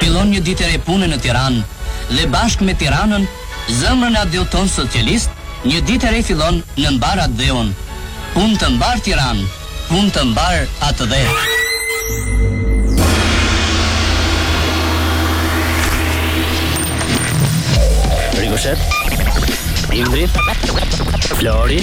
Fillon një ditë e re pune në Tiranë dhe bashkë me Tiranën, zemrën e atdheut tonë socialist, një ditë e re fillon në mbarë atdheun. Punë të mbarë Tiranë, punë të mbarë atdhe. Rikoshet, Indri, Flori.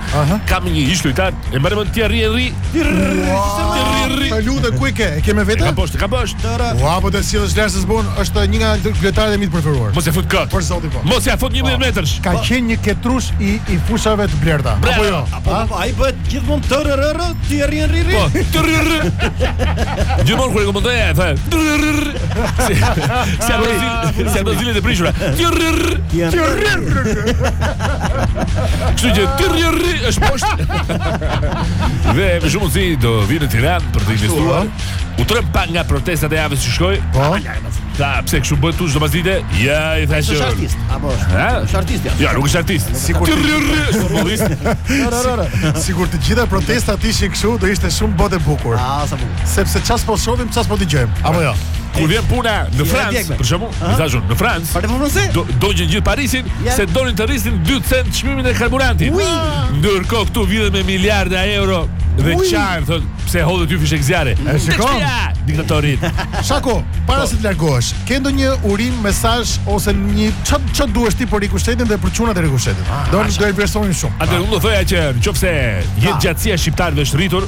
Aha. Kam një ish lojtar, e mban mend ti rri rri. Të lutem ku e ke? E ke me vete? Kam poshtë, kam poshtë. Ua, po ta sjellësh lart se s'bën, është një nga lojtarët e mi të preferuar. Mos ja fut kot. Për zotin po. Mos ja fut 11 po. metrash. Ka po. qenë një ketrush i i fushave të blerta. Apo jo? Apo jo, ai bëhet gjithmonë të rri rri, ti rri rri. Po, të rri rri. Gjithmonë kur e komentoja, thoja. Si ato zile, si ato zile të prishura. Tjurr, tjurr. Kështu që tjurr është poshtë. Dhe me shumë siguri vinte në Tiranë për të investuar. U tremb pak nga protestat e javës që shkoi. Po. Tha pse kështu bëhet këtu çdo pasdite? Ja, i thashë. Është artist, apo është? Ha? Është artist ja. Ja, nuk është artist. Sikur të Sikur të gjitha protestat ishin kështu, do ishte shumë botë e bukur. Ah, sa bukur. Sepse ça s'po shohim, ça s'po dëgjojmë. Apo jo. Kur vjen puna në Francë, për shembull, më thanë në Francë. Për Francë? Do dogjën gjithë Parisin se donin të rrisin 2 cent çmimin e karburantit. Ndërkohë këtu vjedh me miliarda euro dhe ça më thonë pse hodhe ti fishekzjarre. E shikon. Diktatorit. Shako, para po. se të largohesh, ke ndonjë urim, mesazh ose një ça ça të duash ti për Rikoshetin dhe për çunat e Rikoshetit. Ah, do të bëj personin shumë. Atëherë unë do thoja që nëse jetëgjatësia e shqiptarëve është rritur,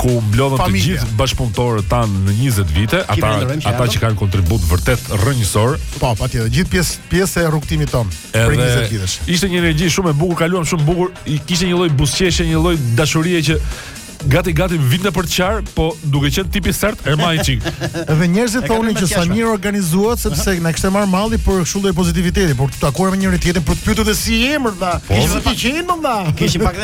ku u mblodhën të gjithë bashkëpunëtorët tanë në 20 vite, ata ata që kanë kontribut vërtet rrënjësor. Po, patjetër, gjithë pjesë pjesë e rrugëtimit tonë prej 20 vitesh. Ishte një energji shumë e bukur, kaluam shumë bukur, kishte një lloj buzëqeshje, një lloj dashurie që gati gati vinte për të qarë, po duke qenë tip i sertë e mbajta çik. Dhe njerëzit thonin që sa mirë e organizuat sepse na kishte marr malli për kështu lloj pozitiviteti, për t'u takuar me njëri tjetrin për të pyetur se si je mër daj. Po, kishte pak qenë më dha. Kishte pak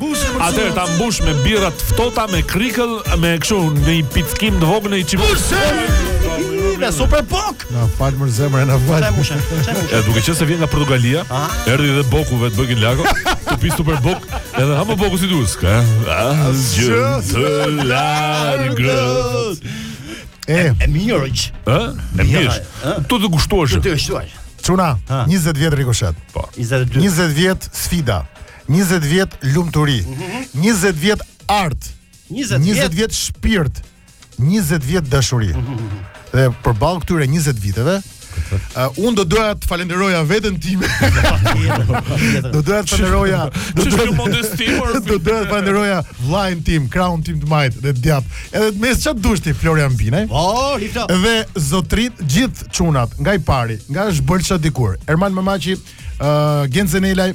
Atëherë ta mbush me birra të ftohta, me krikël, me kështu në një pickim të vogël në një çimë. Në super bok. Na fal për zhurmën na fal. Ç'e mbushe, ç'e mbushe. Ja duke qenë se vjen nga Portugalia, erdhi dhe boku vetë bëkin lago, të pi super bok, edhe ha më boku si duhet, ka. Gjë të largët. E, e mirë. Ë? E mirë. Tu të gushtuash. Tu të gushtuash. Çuna, 20 vjet rikoshet. Po. 22. 20 vjet sfida. 20 vjet lumturi. 20 vjet art. 20 vjet 20 vjet shpirt. 20 vjet dashuri. Dhe përballë këtyre 20 viteve, Uh, unë do doja të falenderoja veten time. do doja të falenderoja, do doja të modesti, por do doja të falenderoja vllain tim, krahun tim të majtë dhe djathtë. Edhe të mes ça të dush ti, Florian Binaj. Oh, hipno. Dhe zotërit gjithë çunat, nga i pari, nga është Bolça dikur. Ermal Mamaqi, uh, Gent Zenelaj,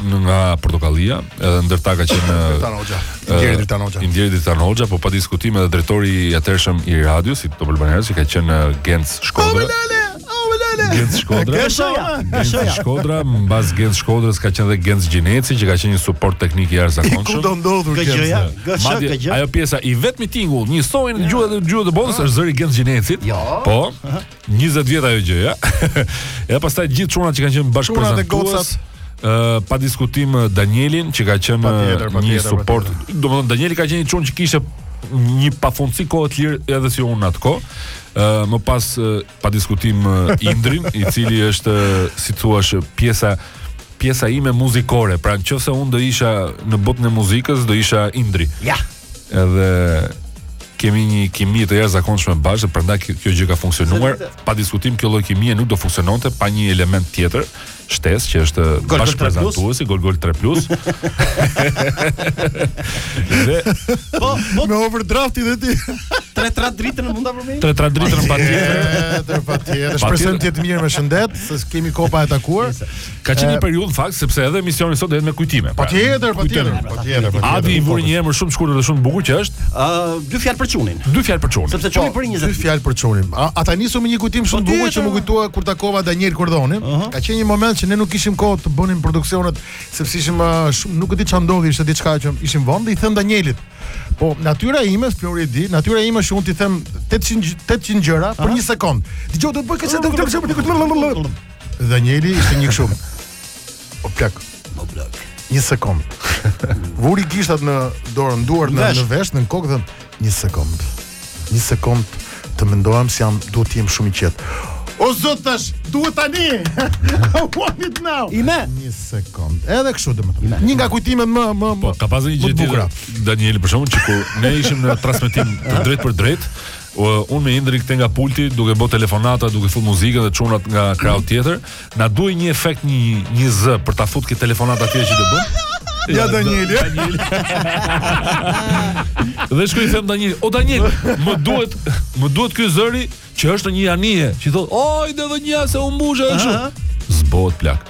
nga Portokallia, edhe ndër ta ka qenë Dritan Hoxha. I ndjeri Dritan Hoxha. I ndjeri Dritan Hoxha, po pa diskutim edhe drejtori i atëhershëm i radios, i Top Albania që ka qenë Genc Shkodra. Genc Shkodra. Gëshoja, gëshoja. Shkodra, mbas Genc Shkodrës ka qenë dhe Genc Gjineci që ka qenë një suport teknik i jashtëzakonshëm. Ku do ndodhur Genc? Gëshoja, gëshoja. Ajo pjesa i vetmi tingull, njësoj në gjithë gjuhët e botës është zëri i Genc Gjinecit. Jo. Po. 20 vjet ajo gjëja. Edhe pastaj gjithë çunat që kanë qenë bashkëprezantues. Uh, pa diskutim Danielin që ka qenë pa tjetër, pa tjetër, një suport. Domethënë Danieli ka qenë një çun që kishte një pafundësi kohë të lirë edhe si unë atë kohë. Uh, më pas uh, pa diskutim uh, Indrin, i cili është uh, si thua pjesa pjesa ime muzikore. Pra nëse unë do isha në botën e muzikës, do isha Indri. Ja. Edhe kemi një kimi të jashtëzakonshme bashkë, prandaj kjo gjë ka funksionuar. Pa diskutim kjo lloj kimie nuk do funksiononte pa një element tjetër, shtesë që është bashkëprezantuesi Golgol 3 Plus. dhe po, po me overdraftin e tij. Tre tra dritën mund ta përmend? Tre tra dritën patjetër, patjetër. Shpresojmë të jetë mirë me shëndet, se kemi kohë pa e takuar. Ka qenë një periudhë në fakt sepse edhe emisioni sot do jetë me kujtime. Pra, patjetër, patjetër, patjetër. Pa Adi i vuri një emër shumë të shkurtër dhe shumë të bukur që është ë uh, dy fjalë për çunin. Dy fjalë për çunin. Sepse çuni po, për 20. Dy fjalë për çunin. Ta nisim me një kujtim shumë të bukur që më kujtua kur takova Daniel Kordonin. Uh -huh. Ka qenë një moment që ne nuk kishim kohë të bënim produksionet sepse ishim uh, shumë nuk e di çfarë ndodhi, ishte diçka që ishim vonë dhe i them Danielit. Po natyra ime, Flori e di, natyra ime është unë t'i them 800 800 gjëra për një sekond. Dëgjo, do të bëj këtë Danieli ishte një kështu. O plak. O plak. Një sekond. Vuri gishtat në dorën, duart në në vesh, në kokë dhe një sekond. Një sekond të mendohem se jam duhet të jem shumë i qetë. O zot tash, duhet tani. I want it now. I me. Një sekond. Edhe kështu domethënë. Një nga kujtimet më më po, ka pasur një gjë tjetër. Danieli për shkakun që kur ne ishim në transmetim të drejtpërdrejtë, unë me Indrin këtej nga pulti duke bo telefonata, duke fut muzikën dhe çunat nga krahu mm. tjetër, na duhej një efekt një një zë për ta fut te telefonata atje që do bën. Ja Daniel. Ja, Daniel. dhe shkoj i them Daniel, o Daniel, më duhet më duhet ky zëri që është një anije, që thotë, "Oj, do vë një se u mbushë kështu." S'bohet plak.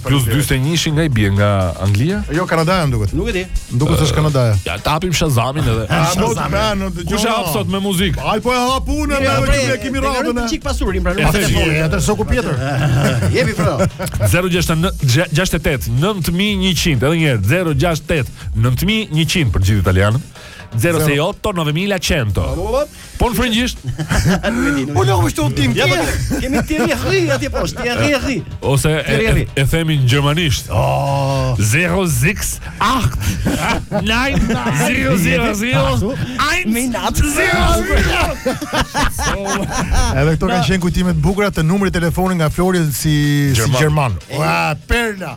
Plus 41 ishin nga i bie nga Anglia? Jo, Kanada më duket. Nuk e di. Duket se është Kanada. Ja ta hapim Shazamin edhe. Shazamin. Kush e hap sot me muzikë? Hajt po e hap unë meqë e kemi radhën. Ne çik pasurin pra. Atë foli, atë shoku Pjetër. Jepi Flori. 068 9100, edhe një herë 068 9100 për gjithë italianët. 068 9100. Po në frëngjisht. Po nuk është shoku im. Ja, po, kemi ti rri rri atje poshtë, ti rri rri. Ose e, e themi në gjermanisht. Oh. Zero sechs acht. Neun zero zero zero. Ein minut zero. Edhe këto kanë qenë kujtime të bukura të numrit të telefonit nga Flori si si gjerman. Ua, perla.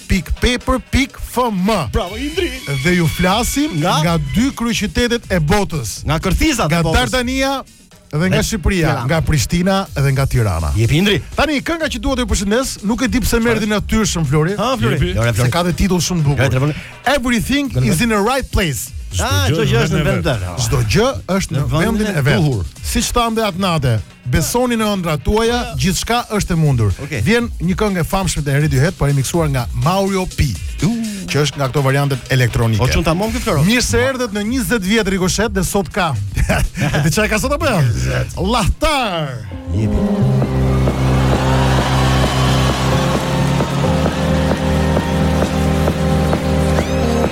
pik paper pik fm. Bravo Indri. Dhe ju flasim nga, nga dy kryeqytetet e botës. Nga kërthizat e botës. Nga Dardania dhe nga Shqipëria, Tirana. nga Prishtina dhe nga Tirana. Jepi Indri. Tani kënga që dua t'ju përshëndes, nuk e di pse më erdhi natyrshëm Flori. Ha Flori. Flori. Se ka dhe titull shumë të bukur. Everything is in the right place. Çdo gjë është në vendin e vet. Çdo gjë është në vendin e vet. Siç thamë dhe atë natë, Besoni në ëndrrat tuaja, gjithçka është e mundur. Okay. Vjen një këngë e famshme të Radiohead, por e miksuar nga Mauro P, që është nga këto variantet elektronike. O çunta mom Floro. Mirë se erdhët në 20 vjet Rikoshet dhe sot ka. Diçka ka sot apo jo? Llahtar.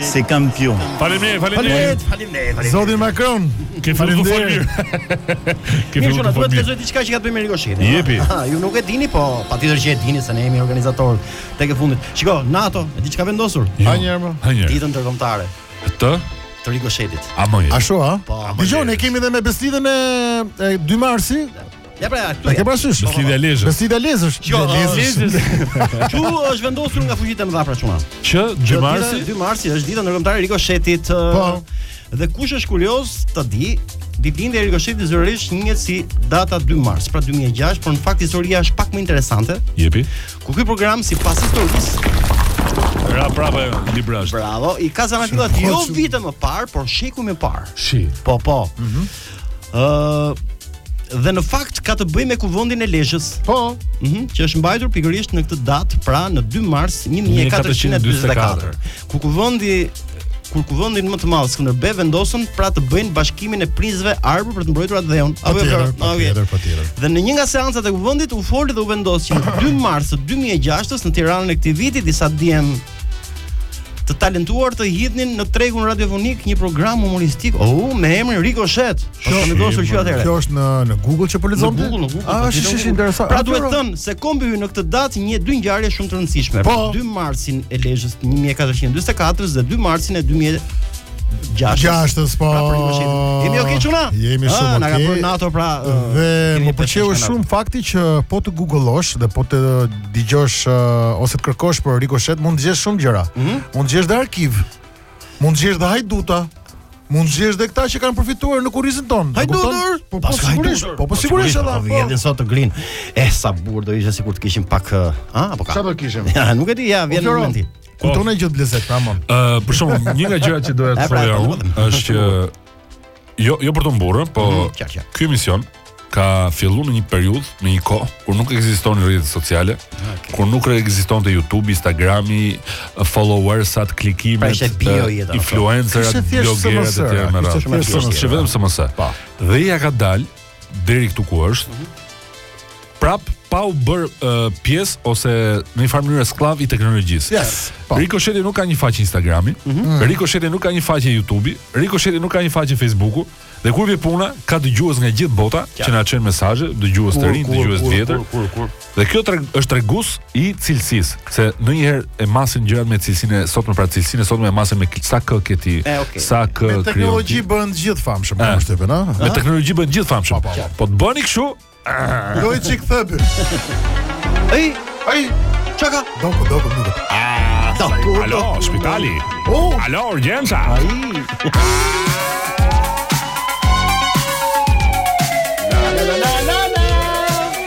si kampion. Faleminderit, faleminderit. Faleminderit. Zoti Macron, ke filluar të folë. Ke filluar të folë. T'ju them diçka që ka të bëjë me Rikoshetin. Jepi. Ha, ju nuk e dini, po patjetër që e dini se ne jemi organizatorë tek e fundit. Shiko, NATO, e di ç'ka vendosur? Jo. Ha një herë më. Ditën ndërkombëtare. Të të Rikoshetit. A më. Ashtu, ha? Po. Dëgjoni, kemi edhe Besëlidhjen e 2 marsit. Ja pra, këtu. Ke parasysh? Besëlidhja e Lezhës. Besëlidhja e Lezhës. Jo, Lezhës. Këtu është vendosur nga fuqitë e mëdha pra çuna. Që 2 marsi, 2 marsi është dita ndërkombëtare e rikoshetit. Po. Dhe kush është kurioz të di, ditëlindja e rikoshetit zyrtarisht njihet si data 2 mars, pra 2006, por në fakt historia është pak më interesante. Jepi. Ku ky program sipas historisë Ra prapë jo, libra. Bravo. I ka zanafillat jo vite më parë, por shekuj më parë. Shi. Po, po. Mhm. Mm Ë uh, dhe në fakt ka të bëjë me kuvendin e Lezhës. Po, ëh, mm -hmm, që është mbajtur pikërisht në këtë datë, pra në 2 mars 1444, ku kuvendi kur kuvendi me të madhin Skënderbe vendosën pra të bëjnë bashkimin e princëve arbër për të mbrojtur atdheun. Apo jo, patjetër, patjetër. Dhe në një nga seancat e kuvendit u fol dhe u vendos që në 2 mars 2006 në Tiranën e këtij viti disa djem të talentuar të hidhnin në tregun radiofonik një program humoristik oh, me emrin Ricochet. Po kam vendosur që atëherë. Kjo është në në Google që po lexon. Në Google, në Google. Ah, është shumë interesant. Pra duhet thënë se kombi ynë në këtë datë një dy ngjarje shumë të rëndësishme. Po. 2 marsin e Lezhës 1444 dhe 2 marsin e 2000 Gjashtës. Gjashtës po. Pra, Jemi okay çuna? Jemi ah, shumë okay. Na ka bërë NATO pra. Dhe më pëlqeu shumë fakti që po të googollosh dhe po të dëgjosh uh, ose të kërkosh për Ricochet, mund të gjesh shumë gjëra. Mm -hmm. Mund të gjesh dhe arkiv. Mund të gjesh dhe hajduta. Mund të gjesh dhe këta që kanë përfituar në kurrizin tonë. Hajdutur. Po po sigurisht. Po po, po sigurisht edhe. Po vjen sot të grin. Eh sa bukur do ishte sikur të kishim pak, eh, a apo ka. Çfarë do kishim? Ja, nuk e di, ja vjen momenti. Kupton gjithë blezet, tamam. Ë, për shembull, një nga gjërat që doja të pra, thoja unë është që Jo, jo për t'u mburrë, po mm -hmm, qartë, qartë. ky emision ka fillu në një periudhë, në një kohë kur nuk ekzistonin rrjetet sociale, ah, okay. kur nuk ekzistonte YouTube, Instagrami, followersat, klikimet, pra ishte bio jeta, influencerat, bloggerët e tjerë me radhë. Ishte vetëm SMS. Po. Dhe ia ka dalë deri këtu ku është. Mm -hmm. Prap pa u bërë uh, pjesë ose në një farë mënyrë skllav i teknologjisë. Yes. Po. Rikosheti nuk ka një faqe Instagrami, mm -hmm. Rikosheti nuk ka një faqe YouTube, Rikosheti nuk ka një faqe Facebooku dhe kur vjen puna ka dëgjues nga gjithë bota ja. që na çojnë mesazhe, dëgjues të rinj, dëgjues të vjetër. Kur kur kur. Dhe kjo treg, është tregus i cilësisë, se ndonjëherë e masin gjërat me cilësinë sot më, pra cilësinë sot më e masin me sa kë ke ti, E, okay. sa kë Me teknologji bëhen të gjithë famshëm, kam shtypën, a? Me teknologji bëhen gjithë famshëm. Po, po, po. të bëni kështu, Loj çik thëby. Ai, ai, çaka. Do, do, do, do. Do, do. Alo, spitali. Oh. Alo, urgjenca. Ai.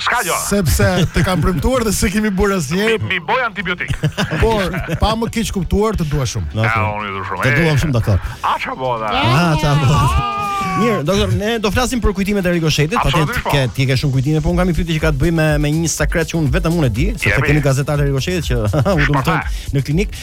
S'ka gjë. Sepse të kam premtuar dhe s'e kemi bërë asnjëherë. Mi, mi boj antibiotik. Por, pa më keqkuptuar, të dua shumë. Ja, unë ju shumë. Të dua shumë doktor. A ça boda. A ça boda. Mirë, doktor, ne do flasim për kujtimet e Rikoshetit, patjetër po. ke ti ke shumë kujtime, por unë kam një pyetje që ka të bëjë me me një sekret që unë vetëm unë e di, sepse kemi gazetarë të Rikoshetit që u dëmtuan në klinikë.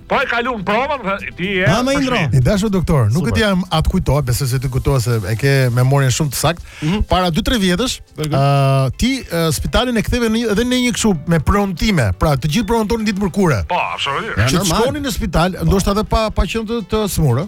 Po e kalum provën, ti je. Ha më indro. I dashur doktor, nuk e di a të kujtohet, besoj se të kujtohet se e ke memorien shumë të saktë. Mm -hmm. Para 2-3 vjetësh, ë uh, ti uh, spitalin e ktheve në edhe në një kështu me prenotime, pra të gjithë prenotonin ditë mërkure. Po, absolutisht. Që shkonin në spital, po. ndoshta edhe pa pa qenë të, të sëmurë.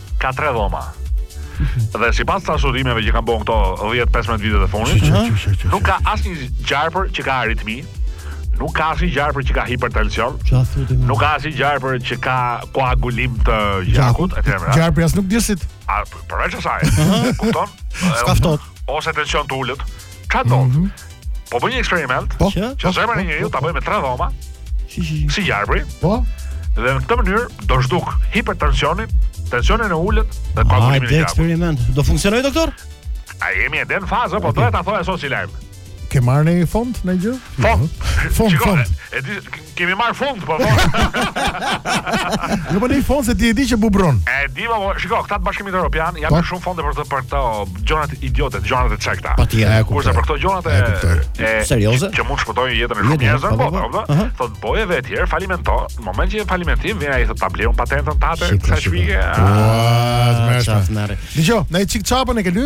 ka tre dhoma. Dhe sipas studimeve që kanë bon këto 10-15 vitet e fundit, nuk ka asnjë gjarpër që ka aritmi, nuk ka asnjë gjarpër që ka hipertension, nuk ka asnjë gjarpër që ka koagulim të gjakut, e tjera. Gjarpri as nuk djersit. A, përveç asaj, kupton? S'ka fëtot. Ose tension të ulët. Ça do? Mm -hmm. Po bëj një eksperiment, po, që po, zemra e po, njeriu po, ta bëj me tre dhoma. Si si si. Si jarbri. Po. Dhe në këtë mënyrë do zhduk hipertensionin, tensionin e ulët dhe ah, koagulimin e gjakut. Ai eksperiment do funksionojë doktor? Jemi ende në fazë, po doja ta thoja sot si lajm. Ke marrë ndonjë fond ndonjë gjë? Fond. Fond, fond. Kemi marrë fond, po po. Nuk po në fond se ti e di që bubron. E di po, po shiko, këta të bashkimit europian japin po. shumë fonde për të për këto gjonat idiote, gjonat e çekta. Po të kuptoj. Kurse për këto gjonat serioze që mund të shpëtojnë jetën e shumë njerëzve, po, po, po, po. Thot boje vetë edhe falimento, në moment që falimenton vjen ai thot ta blej un patentën tate, ça shpike. Dëgjo, një çik çapën e ke ly?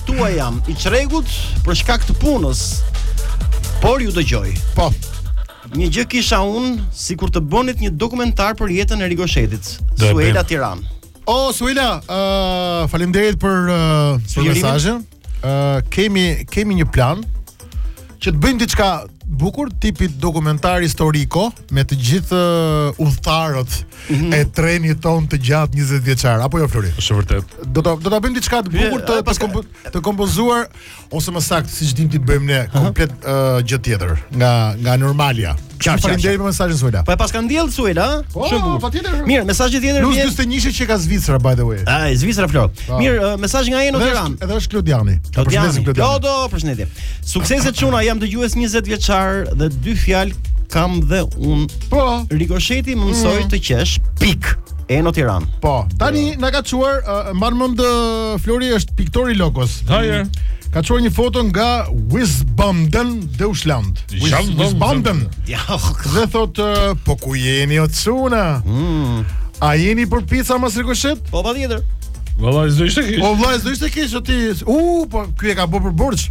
S'ua jam i rregullt për shkak të punës. Por ju dëgjoj. Po. Një gjë kisha un, sikur të bënit një dokumentar për jetën e Rikoshetit. Suela Tiran. O oh, Suela, uh, faleminderit për uh, për mesazhin. Uh, kemi kemi një plan që të bëjmë diçka të bukur tipit dokumentar historiko me të gjithë uh, udhëtarët mm -hmm. e trenit ton të gjatë 20 vjeçar apo jo Flori është vërtet do ta do ta bëjmë diçka të bukur të të, kompo, të kompozuar ose më saktë siç dim t'i bëjmë ne komplet uh, gjë tjetër nga nga normalja Qartë, qartë. Faleminderit për mesazhin Suela. Po e paska ndjell Suela, ë? Po, Shumë bukur. patjetër. Mirë, mesazhi tjetër Plus vjen. 41 që ka Zvicra by the way. Ai, Zvicra Flor. Po. Mirë, ë, mesazh nga Eno Edhe është- Tiranë. Edhe është Klodiani. Ta Klodiani, përshëndesim Klodiani. Klodo, përshëndetje. Suksese çuna, jam dëgjues 20 vjeçar dhe dy fjalë kam dhe un. Po. Rikosheti më mësoi të qesh. Pik. Eno Tiranë. Po, tani na ka çuar uh, mban mend ë, Flori është piktori Lokos. Hajde. Ka çuar një foto nga Wiesbaden Deutschland. Ja Wiesbaden. Ja, Dhe thot, eh, po ku jeni o çuna? Mm. A jeni për pica mas Rikoshet? po patjetër. Valla s'do ishte keq. Po vllai s'do ishte keq o ti. U, po ky e ka bërë për borxh.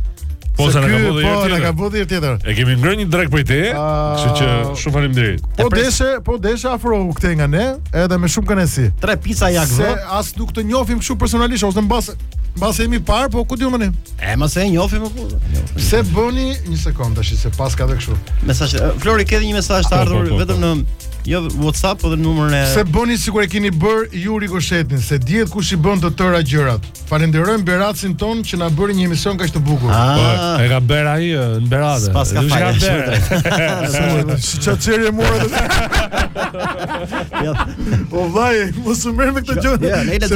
Po, Se se na ky, ka bërë dhe Po, herë na tjetër. ka bërë dhe herë tjetër. E kemi ngrënë një drekë prej tij, Ah. kështu që shumë faleminderit. Po deshe, po deshe afrohu këtej nga ne, edhe me shumë kënaqësi. Tre pica jak Se vë. as nuk të njohim kështu personalisht, ose mbase mbase jemi parë, po ku di un tani? E mos e njofi më kurrë. Pse bëni një sekond tash se paska edhe kështu. Mesazh. Flori ke edhe një mesazh të ardhur vetëm në jo WhatsApp po dhe në numrin e Pse bëni sikur e keni bër ju rikoshetin se dihet kush i bën të tëra gjërat. Falenderojm beratasin ton që na bëri një emision kaq të bukur. Ah. Po, e ka bër ai në Berat. Paska fal. Ka bër. Si çfarë çeri e mora të. Jo. Po vlla, mos u merr me këtë gjë. Jo, ne le të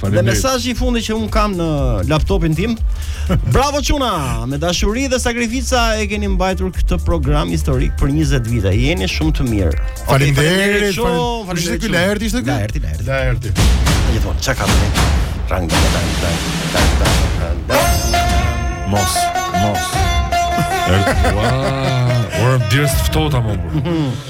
Dhe mesazhi i fundit që un kam në laptopin tim. Bravo Çuna, me dashuri dhe sakrifica e keni mbajtur këtë program historik për 20 vite. Jeni shumë të mirë. Faleminderit. Faleminderit. Ky Laerti ishte ky. Laerti, Laerti. Laerti. Një fon, çka ka bën? Rang da da da da da. Mos, mos. Erdi, ua, ore djersë të ftohta më burr.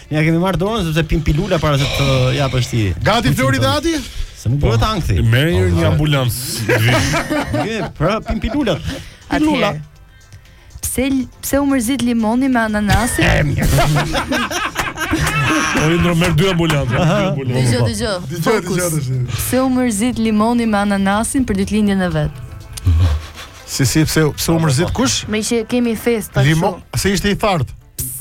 Ne ja kemi marrë dorën sepse pim pilula para se të kapë ankthi. Gati Flori dhe Ati? Se nuk duhet ankthi. Merri një po, ambulancë. Okej, pra pim pilulat. Pilula. Pse pse u mërzit limoni me ananasin? Po ndërro merr dy ambulancë. Dëgjoj, dëgjoj. Dëgjoj, dëgjoj. Pse u mërzit limoni me ananasin për ditëlindjen e vet? Si si pse pse u mërzit kush? Meqë kemi festë tash. Limon, se ishte i thartë.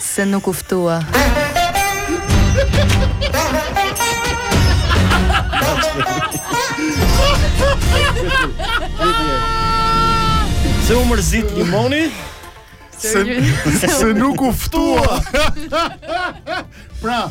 Se nuk u ftua. Se u mërzit limoni? Se, se nuk u ftua. pra,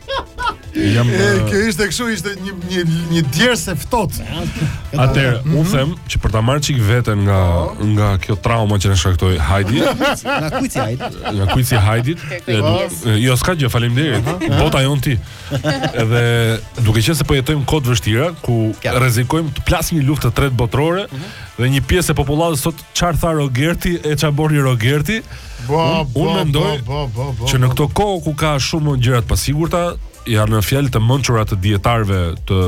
Jam e, kjo ishte kështu, ishte një një një djersë e ftohtë. Atëherë, mhm. unë them që për ta marrë çik veten nga po. nga kjo trauma që na shkaktoi Heidi. Nga kuizi Heidi? Nga kuizi Heidi? Jo, s'ka gjë, faleminderit. Bota jon ti. Edhe duke qenë se po jetojmë kohë të vështira ku rrezikojmë të plasë një luftë të tretë botërore mhm. dhe një pjesë e popullatës sot çfarë tha Rogerti e çfarë bëri Rogerti. Bo, unë bo, un mendoj bo, bo, bo, që në këto kohë ku ka shumë gjëra të pasigurta, janë fjalët e mençura të dijetarëve të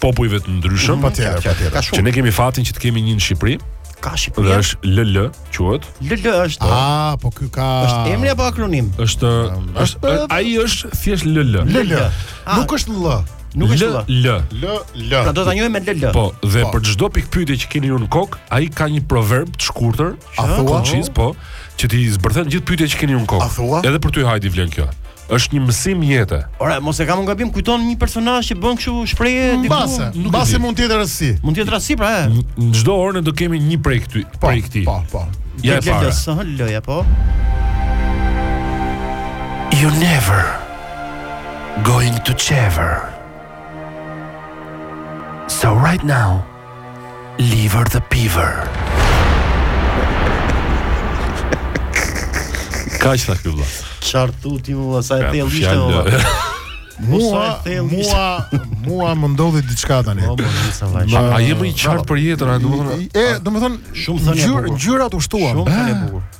popujve të ndryshëm, mm, patjetër, patjetër. Që ne kemi fatin që të kemi një në Shqipëri. Ka Shqipëri. Dhe është LL, quhet. LL është. Ah, po ky ka Është emri apo akronim? Është është ai është thjesht LL. LL. Nuk është LL. Nuk është L. L. L. L. Pra do ta njohim me L. Po, dhe po. për çdo pikëpyetje që keni ju në kok, ai ka një proverb të shkurtër, a thua? Konciz, po, që t'i zbërthen gjithë pyetjet që keni ju në kok. A thua? Edhe për ty Heidi vlen kjo. Është një mësim jete. Ore, mos e kam unë gabim, kujton një personazh që bën kështu shprehje diku. Mbase, mbase mund të jetë rësi. Mund të jetë rësi pra. Në çdo orë ne do kemi një prej këty, po, prej këtij. Po, po. Ja e para. Ja, po. You never going to chever. So right now, leave her the piver. Kaq ishte kjo vla? Qartë tu ti më vla, sa e thellë ishte më vla. Mua, mua, mua më ndodhi diçka tani. Po, po, a je më i qartë për jetën, a domethënë? E, domethënë, shumë thënë. Ngjyrat u shtuan. Shumë thënë bukur.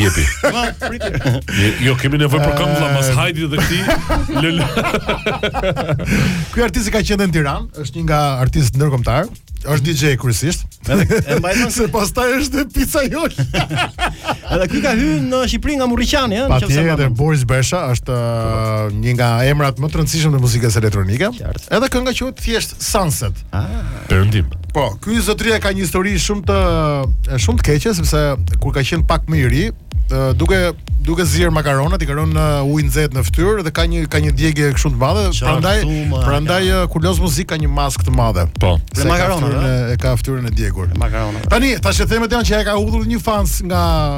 Jepi. Mo, prit. Jo, jo kemi nevojë për këngë vëlla, mos hajde edhe ti. Lël. Ky artist ka qenë në Tiranë, është një nga artistët ndërkombëtar. Është DJ kryesisht. Edhe e mbaj mend se pastaj është pizza jol. Edhe ky ka hyrë në Shqipëri nga Muriqani, ëh, nëse e mbaj. Patjetër Boris Brejcha është uh, një nga emrat më të rëndësishëm në muzikën elektronike. Edhe kënga quhet thjesht Sunset. Perëndim. Po, ky zotëria ka një histori shumë të shumë të keqe sepse kur ka qenë pak më i ri, duke duke zier makaronat i ka rënë uji nxehtë në fytyrë dhe ka një ka një djegje kështu të madhe, prandaj prandaj kur loz muzikë ka një maskë të madhe. Po, se makaronat e ka fytyrën e djegur. Makaronat. Tani thashethemet janë që ai ka hudhur një fans nga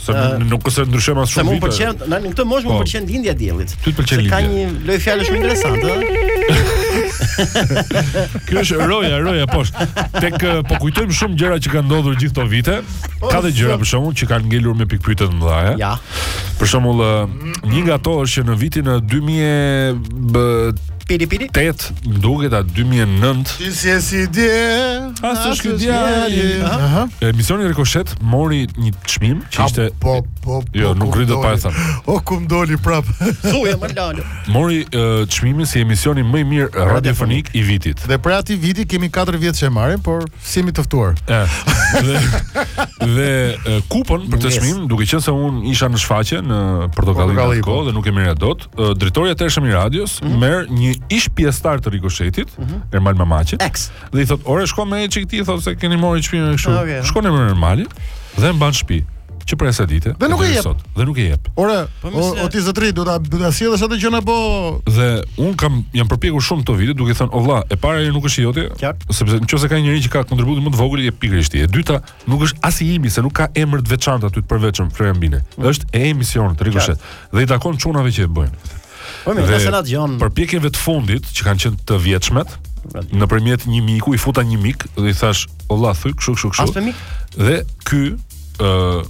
Se uh, nuk është se ndryshojmë aq shumë. Se mua më pëlqen, në këtë moshë më po. pëlqen lindja e diellit. Ty të pëlqen lindja. Ka një lojë fjalësh shumë interesante, ëh. Ky është roja, roja poshtë. Tek po kujtojmë shumë gjëra që kanë ndodhur gjithë këto vite. Po, ka dhe gjëra për shembull që kanë ngelur me pikpyetje të mëdha, ëh. Ja. Për shembull, një nga ato është që në vitin 2000 piri piri 8 më duket a 2009 ti se di se S'është ky djali. Aha. Emisioni Rikoshet mori një çmim që A, ishte po, po, po, Jo, nuk rri dot pa e doli. thënë. O ku doli prap. Thuaj më lalo. mori eh, çmimin si emisioni më i mirë radiofonik i vitit. Dhe prej atij viti kemi 4 vjet që e marrim, por s'jemi të ftuar. E, dhe dhe e, kupën për atë Mungesë. çmim, duke qenë se un isha në shfaqje në Portokalli Portokalli, atë kohë po. dhe nuk e merrja dot, e, drejtori i atëhershëm i radios merr një ish pjesëtar të Rikoshetit, Ermal Mamaqi. Eks. Dhe i thot, "Ore, shko merre çik ti, thot se keni marrë çmimin e kështu." Okay. Shkon e merr Ermali dhe e mban shtëpi që prej asaj dite. Dhe nuk e jep. Dhe nuk e jep. Ore, po o, o ti zotri do ta do ta sjellësh atë gjënë apo. Dhe un kam jam përpjekur shumë këto vite duke thënë o vlla, e para nuk është jote, sepse nëse ka njëri që ka kontributin më të vogël je pikërisht ti. E dyta, nuk është as e imja se nuk ka emër të veçantë aty të përveçëm Florian Binaj. Mm. Është e emisionit Rikoshet dhe i takon çunave që e bëjnë. Po mirë, nëse na dëgjon. Përpjekjeve të fundit që kanë qenë të vjetshmet, nëpërmjet një miku, i futa një mik dhe i thash, o vlla, thuji, këshu, këshu, këshu. Asë mik? Dhe ky, uh,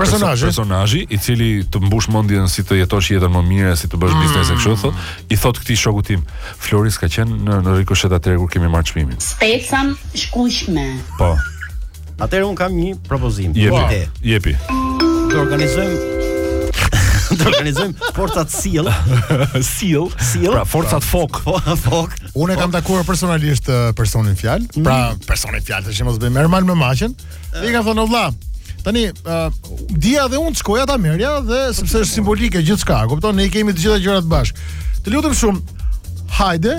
personazhi personazhi i cili të mbush mendjen si të jetosh jetën më mirë si të bësh mm. biznes e kështu thot i thot këtij shokut tim Flori s'ka qenë në në Rikoshet atëherë kur kemi marrë çmimin Spesan shkushme po Atëherë un kam një propozim, një ide. Jepi. Të organizojmë të organizojmë forcat sill, sill, sill. Pra forcat fok, po, fok. Unë kam takuar personalisht eh, personin në fjalë, mm. pra personin në fjalë, tash mos bëjmë Ermal Mamaqin. Dhe i kam thonë vëlla, Tani, uh, dija dhe unë të shkoja ta merrja dhe sepse është simbolike gjithçka, kupton? Ne i kemi të gjitha gjërat bashkë. Të lutem shumë. Hajde,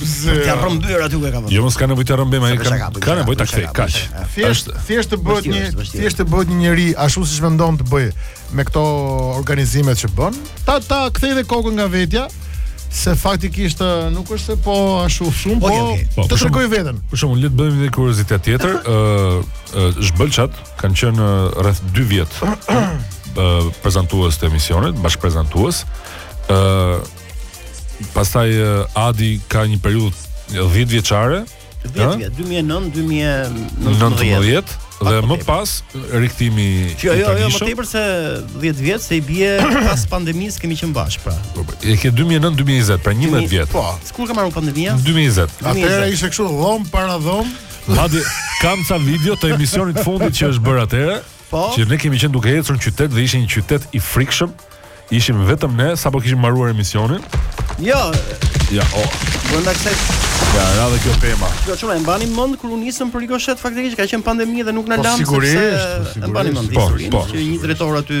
Ti arrom dyer aty ku e ka vënë. Jo, mos ka nevojë të arrom ai ka ka nevojë ta kthej kaq. Thjesht thjesht të bëhet një thjesht të bëhet një njeri ashtu siç mendon të bëjë me këto organizimet që bën. Ta ta kthej dhe kokën nga vetja se faktikisht nuk është se po ashtu shumë, po, okay, okay. po të tregoj veten. Për shembull, le të bëjmë një kuriozitet tjetër, ë uh, uh, zhbëlçat kanë qenë rreth 2 vjet uh, prezantues të emisionit, bashkëprezantues. ë uh, Pastaj uh, Adi ka një periudhë 10 vjeçare, 10 vjet, 2009, 2019 dhe më pas rikthimi i tij. Jo, jo, jo, më tepër se 10 vjet se i bie pas pandemisë kemi qenë bashkë pra. Po, po, e ke 2009 2020, pra 11 vjet. Po, se kur ka marrë pandemia? 2020. Atëherë ishte kështu dhom para dhom. Madje kam ca video të emisionit të fundit që është bërë atëherë. Po. Që ne kemi qenë duke ecur në qytet dhe ishte një qytet i frikshëm. Ishim vetëm ne sapo kishim mbaruar emisionin. Jo. Ja, o. Brenda kësaj. Ja, ra dhe kjo tema. Jo, çuna, e mbani mend kur u nisëm për rikoshet faktikisht ka qenë pandemi dhe nuk na po, lanë sepse e mbani mend po, historinë. Po, po. Një drejtor aty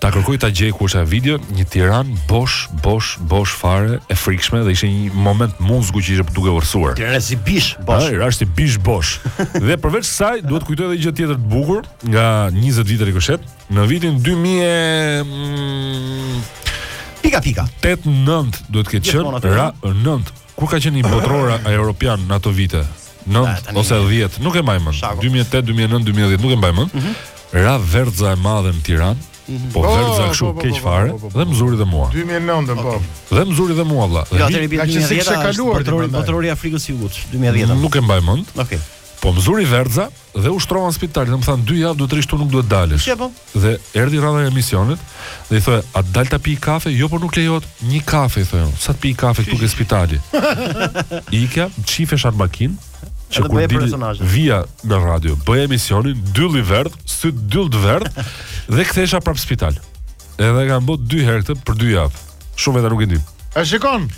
Ta kërkoj ta gjej ku është ajo video, një Tiranë bosh, bosh, bosh fare, e frikshme dhe ishte një moment muzgu që ishte duke u errësuar. Tiranë si bish bosh. Ai është si bish bosh. dhe përveç kësaj, duhet të kujtoj edhe gjë tjetër të bukur nga 20 vite rikoshet, në vitin 2000 mm, pika pika. 8, 9 duhet të ketë qenë, rreth 9 Kur ka qenë një botëror a europian në ato vite? 9 Ah, tani- ose 10, nuk e mbaj mend. Shako. 2008, 2009, 2010, nuk e mbaj mend. Mhm. Ra verdhëza e madhe në Tiranë. Po Po, verdhëza po, kështu po, po, keq po, fare po, po, po. dhe më zuri dhe mua. 2009 po. Dhe më zuri dhe mua vlla. Dhe Jo, atëherë i bie Ka qenë si 2010 kishte është kaluar ti, botërori prandaj. botërori e Afrikës së Jugut, 2010. Nuk e mbaj mend. Okej. Po më zuri verdhëza dhe u shtrova në spital, dhe më thanë dy javë duhet të rrish këtu nuk duhet dalësh. Pse po? Dhe erdhi radha e emisionit dhe i thoja, "A të dal ta pi kafe?" Jo, po nuk lejohet një kafe, i thoja. Sa të pi kafe këtu ke spitali? Ikja, futesha në makinë, që Edhe kur bëje dil personazhe. vija në radio, bëja emisionin, dyll i verdhë, sytë dyll të verdhë dhe kthesha prap spital. Edhe e kam bë dy herë këtë për dy javë. Shumë veta nuk e din. E shikon.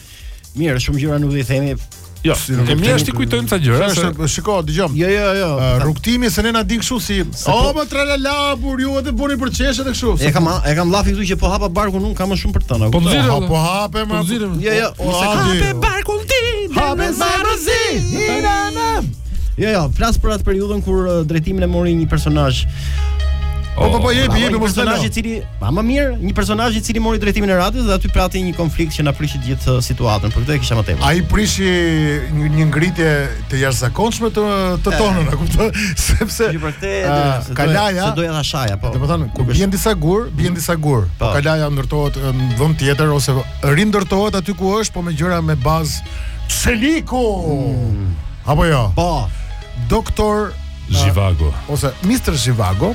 Mirë, shumë gjëra nuk do i themi. Jo, si e mirë është të kujtojmë ca gjëra. Është, se... shiko, dëgjom. Jo, jo, jo. Uh, rrugtimi se ne na din kështu si, o oh, po tra la la, por ju edhe bëni për çeshet e kështu. E kam e kam llafin këtu që po hapa barkun unë, kam më shumë për të thënë. Po nxirre, po hape më. Po jo, jo, po mos e hape barkun ti. Hape zarazi. Irana. Jo, jo, flas për atë periudhën kur drejtimin e mori një personazh. Po, po, po, jepi, jepi, mos e lësho. Ma më mirë, një personazh i cili mori drejtimin e radios dhe aty pati një konflikt që na prishi gjithë uh, situatën, për këtë e kisha më tepër. Ai prishi një, një ngritje të jashtëzakonshme të të tonën, e kupton? Sepse Ju për këtë uh, kalaja, se doja ta shaja, po. Domethënë, kur bien disa gur, bien disa gur. Po, po kalaja ndërtohet në vend tjetër ose rindërtohet aty ku është, po me gjëra me bazë çeliku. Mm. Apo jo. Po. Doktor Zhivago. Ose Mr. Zhivago,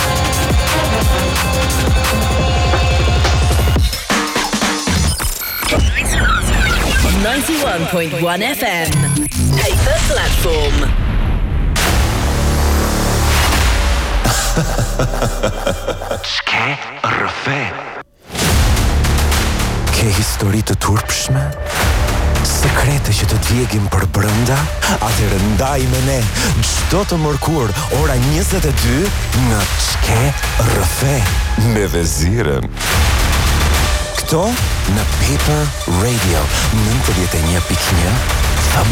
91.1 FM. Hey, the platform. Çke rrëfe? Ke histori të turpshme? Sekrete që të djegin përbrenda? Atëherë ndaji me ne, çdo të mërkur, ora 22, në Ç'ke rrëfe, me Veziren. Këtu në Paper Radio, nëntëdhjetë e një pikë një, FM.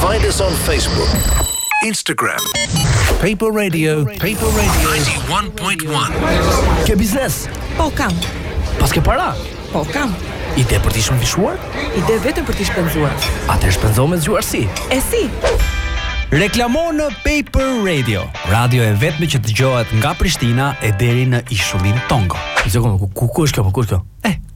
Find us on Facebook, Instagram. Paper Radio, Paper Radio 91.1. Ke biznes? Po kam. Paske para? Po kam. Ide për t'i shumëfishuar? Ide vetëm për t'i shpenzuar. Atëherë shpenzo me zgjuarsi? E si? Reklamo në Paper Radio. Radio e vetme që dëgjohet nga Prishtina e deri në ishullin Tongo. Zekon, ku, ku, ku është kjo, ku është kjo? Eh,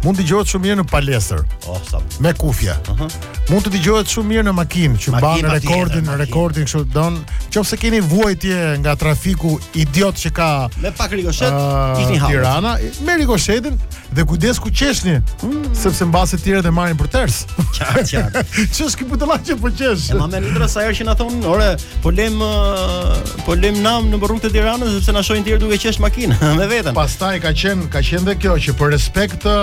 Mund të dëgjohet shumë mirë në palestër. Oh, sa. Me kufje. Ëh. Uh -huh. Mund të dëgjohet shumë mirë në makinë, që mban rekordin, rekordin kështu do. Në qoftë se keni vuajtje nga trafiku idiot që ka me pak rikoshet, uh, ikni hapur. Tirana, me rikoshetin dhe kujdes kur qeshni, mm. sepse mbase të tjerët e marrin për ters. Qartë, qartë. Ç'është ky budalla që po qesh? Mban mend ti sa herë që na thon, ore, po lëmë po lëmë nam në rrugët e Tiranës sepse na shohin të tjerë duke qesh në makinë me veten. Pastaj ka qen ka qen dhe kjo që për respekt të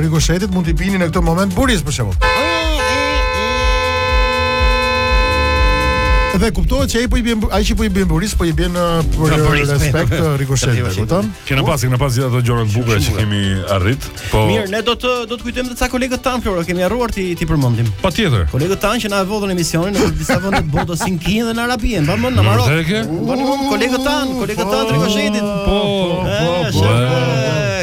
Rikoshetit mund t'i bini në këtë moment borisë për shembull. Dhe kuptohet se ai po i bien ai që po i bien borisë po i bien uh, për respekt të Rikoshetit, kupton? Që na paçin na paçin ato gjëra të bukura që kemi arrit. Po. Mirë, ne do të do të kujtojmë edhe ca kolegët tanë Floro, kemi harruar t'i t'i përmendim. Patjetër. Kolegët tanë që na e vodhën emisionin në disa vende të botës si në Kinë dhe në Arabi, e mban mend në Marok. Vërtet e ke? Mban mend kolegët tanë, kolegët tanë të Rikoshetit. Po, po, po.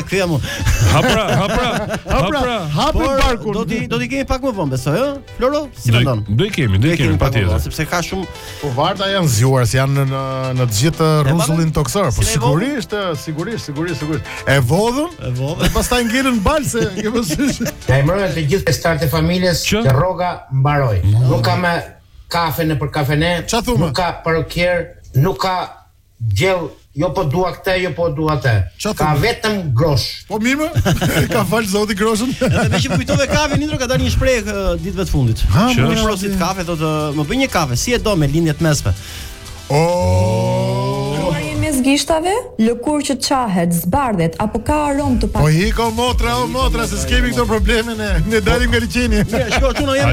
Ky jam unë. A pra, a pra, a pra. Hapim Por, barkun. Do t'i do t'i kemi pak më vonë, besoj, ë? Floro, si mendon? Do i kemi, do i kemi patjetër. Sepse ka shumë po varta janë zgjuar, si janë në në të gjithë rruzullin tokësor, po sigurisht, sigurisht, sigurisht, sigurisht. E vodhën, e vodhën, pastaj ngelën balsh, e ke parasysh. Ja i marrin të gjithë start e familjes, që rroga mbaroi. Nuk ka më kafe nëpër kafene, nuk ka parukier, nuk ka Gjellë jo po dua këtë jo po dua atë. Ka vetëm groshë. Po mirë më. Ka falë zoti groshën. Edhe meqë kujtove kafe nitro ka dalë një shprehje ditëve të fundit. Që kur porosit kafe thotë më bëj një kafe si e do me lindje të mesme. Oh. Lëkurë mes gishtave, lëkurë që çahet, zbardhet apo ka aromë të pak. Po ik o motra, o motra, se s'kemi këto probleme ne. Ne dalim nga liqeni. Shko këtu në jam.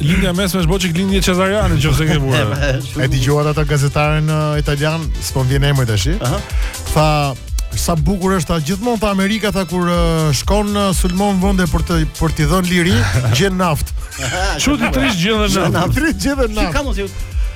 Lindja e mesme është bo çik lindje cezariane që s'e ke vu re. E dëgjuat atë gazetarin uh, italian, s'po vjen emri tashi. Aha. Tha sa bukur është tha gjithmonë tha Amerika tha kur uh, shkon uh, sulmon vende për të për t'i dhënë liri, gjen naftë. Çuditërisht gjen dhe naftë. Çuditërisht gjen dhe naftë. Ka mos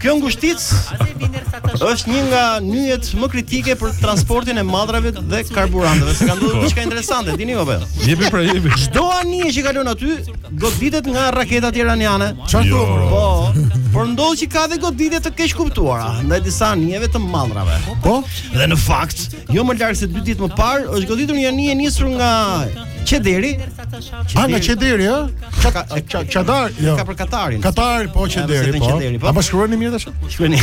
Kjo ngushticë është një nga nyjet më kritike për transportin e mallrave dhe karburanteve. Se ka ndodhur po. diçka interesante, dini apo jo? Jepi pra jepi. Çdo anije që kalon aty goditet nga raketat iraniane. Çfarë jo. thua? Po. Por ndodh që ka dhe goditje të keqkuptuara ndaj disa anijeve të mallrave. Po. Dhe në fakt, jo më larg se 2 ditë më parë, është goditur një anije e nisur nga Qederi. A nga Qederi, ë? Çka Çadar, jo. E ka për Katarin. Katar, po Qederi, po. po. A po shkruani mirë tash? Shkruani.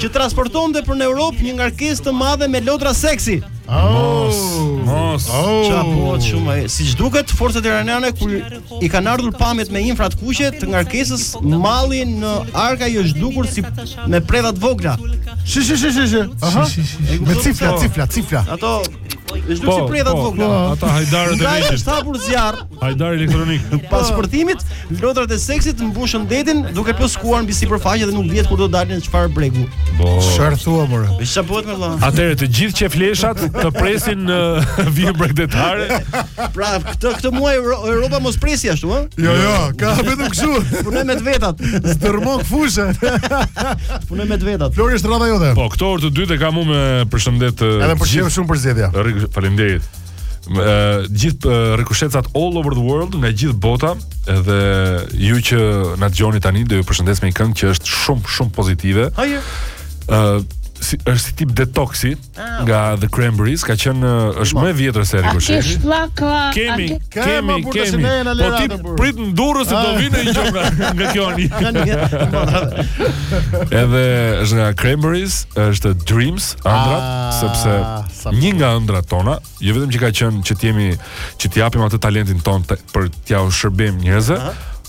Që transportonte për në Europë një ngarkesë të madhe me lodra seksi. Mos, mos. Ça po thua. Siç duket, forcat iraniane kur i kanë ardhur pamjet me infra të kuqe të ngarkesës, malli në arka i është dukur si me predha të vogla. Si si si si si. Aha. Me cifla, cifla, cifla. Ato Dhe ç'do si predha të vogla. Ata hajdarët e vegjël. Është hapur zjarr. Hajdar elektronik. Pas shpërthimit, lodrat e seksit mbushën detin duke pluskuar mbi sipërfaqe dhe nuk dihet ku do të dalin në çfarë bregu. Çfarë thua më? E çfarë bëhet më vëlla? Atëherë të gjitha qejfleshat të presin në vijën bregdetare. Pra, këtë këtë muaj Europa mos presë ashtu, ëh? Jo, jo, ka vetëm kështu. Puno me të vetat. Stërmo fushën. Puno me të vetat. Flori është radha jote. Po, këtë orë të dytë e kam unë me përshëndetje. eh, Edhe për gjithë- qenë shumë përzgjedhja. Rrik- Faleminderit. M- ë, Gjithë ë, rikushecat all over the world nga gjithë bota dhe ju që na dëgjoni tani do ju përshëndes me një këngë që është shumë shumë pozitive. Hajde. Ë si është si tip detoksi, nga The Cranberries, ka qenë është më e vjetër se Rikosheti. Kemi, kemi, kemi. Po ti prit në Durrës se do ah. vijë një gjë nga kjo anije. Edhe është nga Cranberries, është Dreams, ëndrrat, ah, sepse një nga ëndrrat tona jo vetëm që ka qenë që të jemi që të japim atë talentin tonë, për t'u shërbyer njerëzve,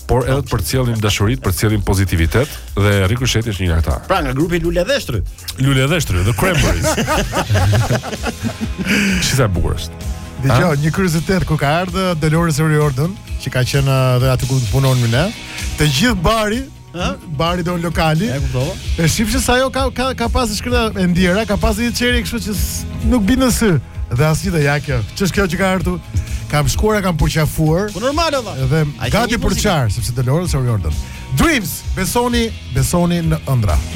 por edhe të përcjellim dashuri, të përcjellim pozitivitet dhe Rikusheti është një nga ata. Pra nga grupi Luleshtrydhe. Luleshtrydhe, The Cranberries. Shi sa bukur është. Dëgjo, një kuriozitet kur ka ardhur Dolores O'Riordan, që ka qenë uh, dhe aty ku punon me ne. Të gjithë bari bari do lokali. E kuptova. E shifshe se ajo ka ka ka pas shkreta e ndjera, ka pas një çehre kështu që nuk bin në sy. Dhe asnjë dhe ja kjo. Ç'është kjo që ka ardhur? Kam shkuar, kam përqafuar. Po normal. Dhe gati për qarë, sepse Dolores O'Riordan. Dreams, besoni, besoni në ëndra.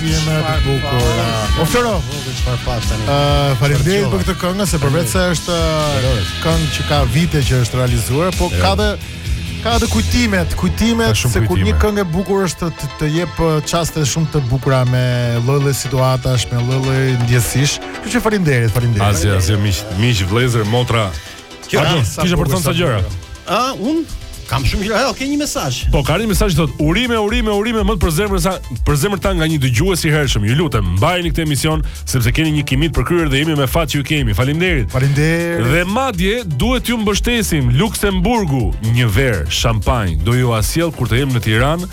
Çfarë të bukur. O Floro, çfarë pas tani? Ëh, faleminderit për këtë këngë, se përveçse është uh, këngë që ka vite që është realizuar, po ka dhe ka dhe kujtimet, kujtimet se kur një këngë e bukur është të, të jep uh, çaste shumë të bukura me lloj-lloj situatash, me lloj-lloj ndjesish. Kështu që faleminderit, faleminderit. Asgjë, asgjë miq, miq vëllezër, motra, Adi, ah, sa bukur, kishe për të thënë ca gjëra. Ah, un kam shumë gjëra, ha, ke një mesazh. Po ka një mesazh thotë urime, urime, urime më të përzemërta nga një dëgjues i hershëm. Ju lutem, mbajeni këtë emision sepse keni një kimi të përkryer dhe jemi me fat që ju kemi. Faleminderit. Faleminderit. Dhe madje duhet t'ju mbështesim Luksemburgu një verë shampanjë do jua sjell kur të jem në Tiranë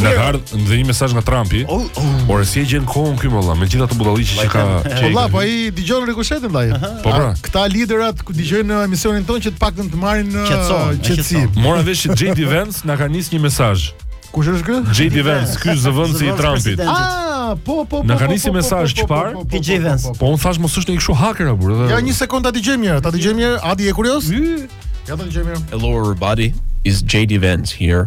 Na ka ardhur dhe një mesazh nga Trumpi. Oh, oh. Por si e gjen kohën ky valla, me gjithë ato budalliqe që ka. Po valla, po ai dëgjon rikoshetin vllai. Po pra, këta liderat të dëgjojnë emisionin tonë që të paktën të marrin një qetësi. Mora vesh JD Vance na ka nis një mesazh. Kush është ky? JD Vance, ky zëvendësi i Trumpit. Ah, po, po, po. Na ka nis po, po, mesazh çfar? Ti JD Vance. Po un thash mos është një kështu hacker apo. Ja një sekondë ta dëgjojmë mirë, ta dëgjojmë mirë. Adi je kurioz? Ja ta dëgjojmë mirë. Hello everybody. It's JD Vance here.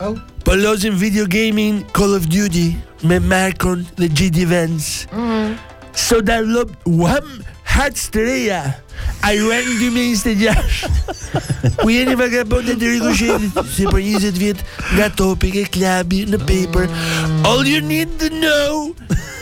Oh. Po lozim video gaming Call of Duty me Markon dhe JD Vance. Mm -hmm. So that love wham hat streja. I ran 2026. Ku jeni vagabondë, deri ku jeni? Si për 20 vjet nga topi ke klabi në paper. All you need to know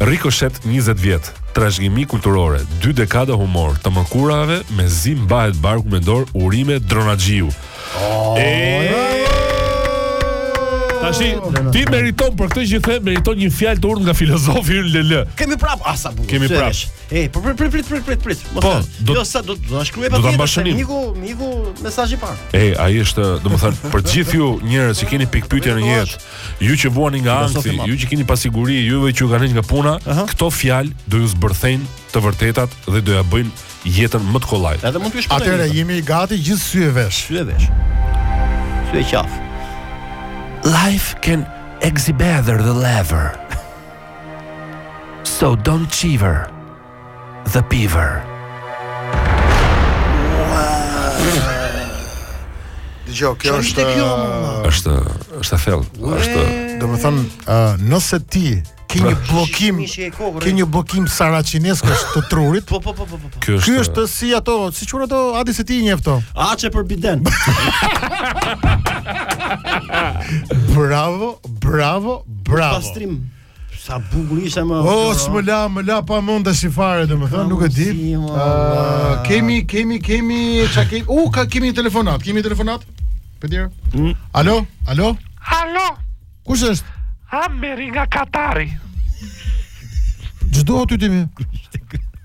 Rikoshet njëzet vjet, trashëgimi kulturore, dy dekada humor, të mërkurave mezi mbahet barku me dorë, urime Dronaxhiu. Oh, Tashi, ti meriton për këtë që the, meriton një fjalë të urtë nga filozofi ynë LL. Kemi prap asa bu. Kemi prap. Ej, po prit prit prit prit prit prit. Mos. Po, do, jo sa do do ta shkruaj patjetër. Miku, miku, mesazh i parë. Ej, ai është, domethënë, për gjithë ju njerëz që keni pikpyetje në jetë, Ju që vuani nga ankthi, ju që keni pasiguri, ju që ju kanë heq nga puna, Aha. këto fjalë do ju zbërthejnë të vërtetat dhe do ja bëjnë jetën më të kollaj. Edhe mund t'ju shpëtojë. Atëherë jemi gati gjithë sy e vesh. sy e vesh. Sy e qafë. Life can exhibit the lever. So don't shiver. The Beaver. Dëgjo, kjo është është është thellë. Është, domethënë, nëse ti ke një bllokim, ke një bllokim saraçineskë të trurit. Po, po, po, po, po. po. Ky është, është si ato, si quhen ato Adi se ti i njeh ato. Açe për biden. bravo, bravo, bravo. Pastrim. Sa bukur ishte më. O oh, s'më la, më la pa mund të shifare, domethënë nuk e di. Uh, kemi kemi kemi ça kemi. U uh, ka kemi një telefonatë, kemi telefonatë? Petir. Mm. Alo, alo. Alo. Kush është? Ameri nga Katari. Ç'do aty ti more.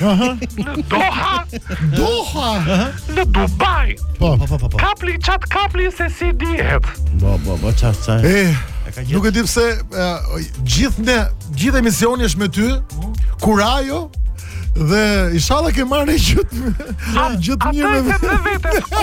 Aha. Në Doha, Doha. Në Dubai. Po. Po po po po. Kapli çat kapli se si dihet. Po po po çfarë çfarë. E, E ka gjetur. nuk e di pse e, oj, gjithë ne, gjithë emisioni është me ty, kurajë dhe inshallah ke marrë një gjë të- gjë të mirë. Atë e me- them dhe vetes, ku,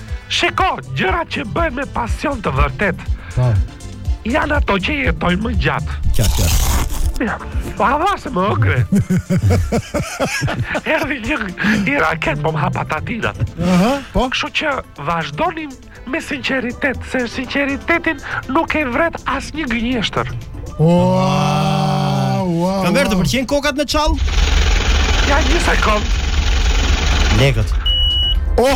Shiko, gjërat që bëhen me pasion të vërtetë. Po. Janë ato që jetojnë më gjatë. Qartë, qartë. Ja, pa vasë më ogre. Erdhi një një raketë, po më hapa tatinat. Aha, po. Kështu që vazhdonim me sinqeritet, se sinqeritetin nuk e vret asnjë gënjeshtër. Wow, wow. Kam vënë re të pëlqen kokat me çallmë? Ja, një sekund. Lekët. Oh,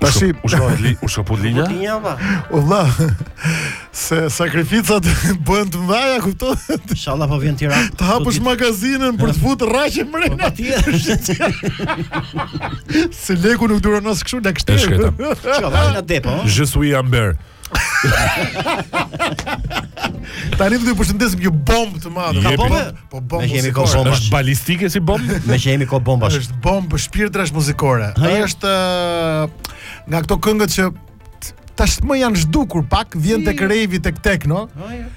Tashi u shkoi li, u shkoi linja. Linja pa. O vlla. Se sakrificat bëhen të mëdha, kupton? Inshallah po vjen Tiranë. Të hapësh magazinën për të futur rraqe mrena. Se leku nuk duron as kështu, as ashtu. Çka vjen në depo? Je suis Amber. Tani do të përshëndesim me një bombë të madhe. Ka bombë? Po bombë. Ne kemi kohë bombë. Është balistike si bombë? Ne kemi kohë bombë. Është bombë shpirtrash muzikore. Ajo është nga këto këngët që tashmë janë zhdukur pak, vjen tek rave-i tek tekno.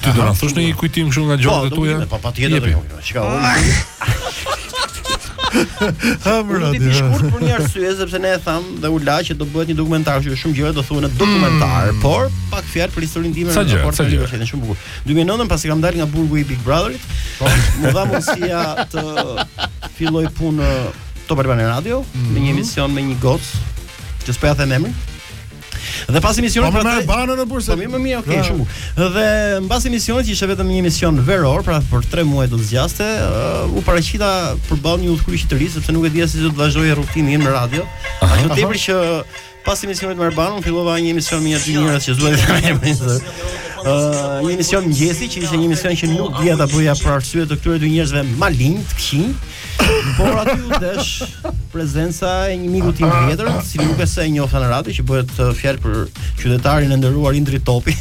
Ti do na thosh një kujtim kështu nga koha, po, tuaja? Po, patjetër do jam, shiko unë. Hamra ti. Ti shkurt për një arsye sepse ne e tham dhe u tha që do bëhet një dokumentar, që shumë gjëra do thuhen në dokumentar, mm. por pak fjalë për historinë time në raport me këtë qytet, shumë bukur. 2009 pasi kam dalë nga burgu i Big Brotherit, po. m'u dha mundësia të filloj punë Top Albania Radio mm. në një emision me një gocë që s'po ja them emrin. Dhe pas emisionit po, pra më banë në bursa. Po më mirë, okay, pra. shumë. Dhe mbas emisionit ishte vetëm një emision veror, pra për 3 muaj do të zgjaste, uh, u paraqita përballë një udhëkryqi të ri sepse nuk e dija si do të vazhdoja rrugëtimin në radio. Ashtu të tepër që pas emisionit me Arbanën fillova një emision me një dinjëra që zua të kemi. Uh, një emision mëngjesi që ishte një emision që nuk dija ta bëja për arsye të këtyre dy njerëzve malinj, të këqinj. Por aty u desh prezenca e një miku tim tjetër, s'di nëse e njeh në radio, që bëhet uh, fjalë për qytetarin e nderuar Indri Topi,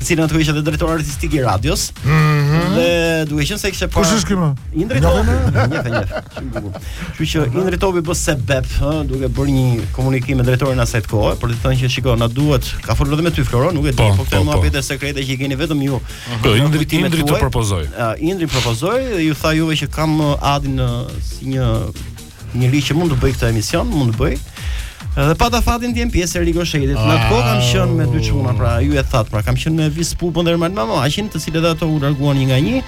i cili aty ishte dhe drejtor artistik i radios. Mhm. Dhe duke qenë se kishte para Kush është ky më? Indri Njohë Topi, me? një një. Shumë bukur. Kështu që Indri Topi bën sebep, ë, duke bërë një komunikim me drejtorin e asaj kohe, për të thënë që shiko, na duhet, ka folur edhe me ty Floro, nuk e di, Po, po po, këto po. muhabete sekrete që i keni vetëm ju Po Indri Indri të propozoi. Uh, Indri propozoi dhe ju tha juve që kam Adin në si një njeri që mund të bëj këtë emision, mund të bëj. Dhe pata fatin të jem pjesë e Rikoshetit. Në atë kohë kam qenë me dy çuna, pra ju e thatë, pra kam qenë me Vis Pupën dhe Ermal Mamaqin, të cilët ata u larguan një nga një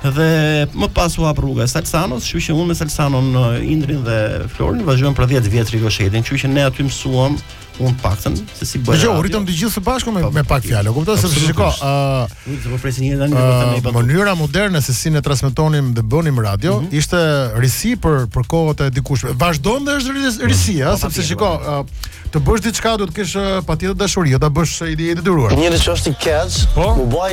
dhe më pas u hap rruga Salsanos, kështu që unë me Salsanon, Indrin dhe Florin vazhduam për 10 vjet Rikoshetin, kështu që ne aty mësuam un paktën se si bëj. Jo, u rritëm të gjithë së bashku me po, me pak fjalë. Kupton se shiko, ë Nuk do të presin një tani do të më Mënyra moderne se si ne transmetonim dhe bënim radio mhm. ishte risi për për kohët e dikurshme. Vazhdon dhe është mhm. risi, ë, po, sepse shiko, të bësh diçka do të kesh patjetër dashuri, o ta bësh i detyruar. Njëri që është i keq, po? u bë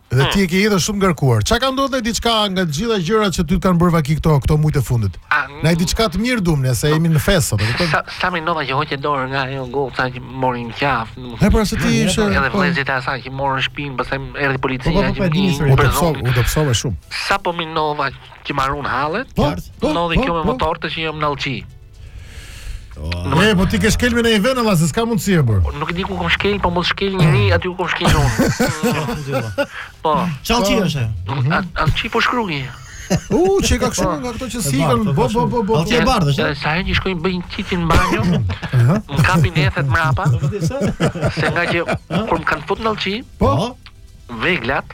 Dhe ti e ke jetën shumë ngarkuar. Ça, ka ndodhur naj diçka nga të gjitha gjërat që ty të kanë bërë vaki këto këto muaj të fundit? Naj diçka të mirë duam ne se jemi në festë sot, e kupton? Sa sa menova që hoqa dorë nga ajo goca që më mori në qafë. E pra se ti ishe edhe po. vëllezërit e asaj që morën shtëpinë, pastaj erdhi po, policia po, që i përzunë. U dobësova shumë. Sapo menova që marun hallet, po, ndodhi kjo me motorr që jam në allçi. E, po ti ke shkel në nai ven, la, se s'ka mundësi e bërë. Nuk e di ku kom shkel, po mos shkel njëri, aty ku kom shkel unë. Po. Ça allçi është? Allçi po shkruaj? U, që ka kështu nga këto që si ikën, bo, bo, bo, bo. Allçi e bardhë, është? Sa herë që shkoj bëj çiçin në banjo, më kapin ethet mrapa, se ngaqë, kur më kanë fut në allçi, po? veglat,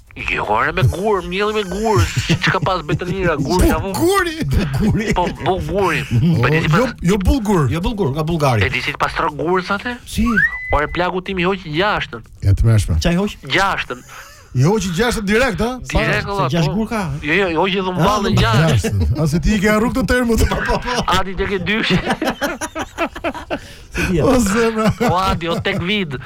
Jo, ore me gur, miell me gur, si çka pas betoniera, gur ka vënë. Guri. Guri. Po bulguri. Po di si Jo, pas jo bulgur. Jo bulgur, nga e Bullgari. di si të pastro gurën sa te? Si? Ore plaku tim i hoq gjashtën. E tmerrshme. Ça i hoq? Gjashtën. I hoqi gjashtë direkt, ha? Sa? Direkt vallai. gjashtë po. gur ka? Jo, jo, i hoq edhe mballë gjashtë. Gjashtë. A se ti i ke harru këtë termë. Adi te e dyshi. O zemra. O Adi, o tek vid.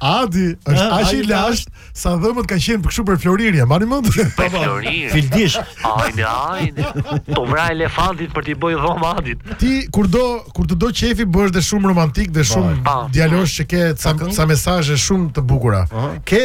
Adi është ah, aq i lashtë sa dhëmët ka qenë kështu prej floriri. Mbani mend? Prej floriri. Fildish. Ajde, ajde. Po vra elefantin për t'i bërë dhëmbë Adit. Ti kur do kur të do qefi bëhesh dhe shumë romantik dhe shumë djalosh që ke sa, sa mesazhe shumë të bukura. Ke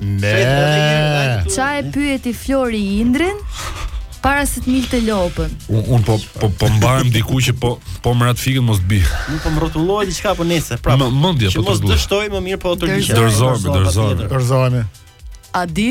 Ne. Ça e pyeti Flori Indrin? para se të milte lopën. Un, un po po po mbahem diku që po po më rat fikën mos të bi. Un po rrotulloj diçka po nese, pra. Me mendje po. Që mos dështoj më mirë po e lë. Dorzohemi, dorzohemi. Dorzohemi. Adi?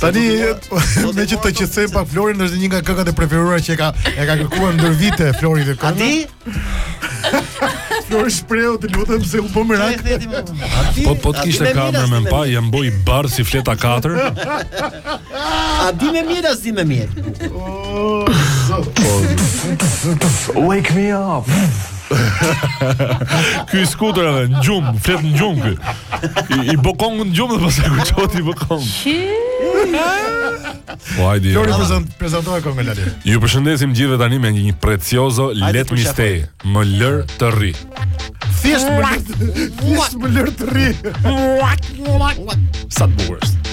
Tani meqë të qetësojmë pak Florin është një nga këngët e preferuara që e ka e ka kërkuar ndër vite Flori të këngë. Flori shpreu të lutem se u bë merak. Po po të kishte kamerë me pa, jam bo i bardh si fleta 4. A di me mirë as di me mirë. Oh, Wake me up. ky diskuton edhe në gjum, flet në gjum ky. I, i bllokon në gjum dhe pastaj kur çohet i bllokon. Po hajde. Flori prezant prezantoje këngën Lali. Ju përshëndesim të gjithëve tani me një Prezioso Let Me Stay. Më lër të rri. Thjesht më lër. Thjesht më lër të rri. Sa bukur është.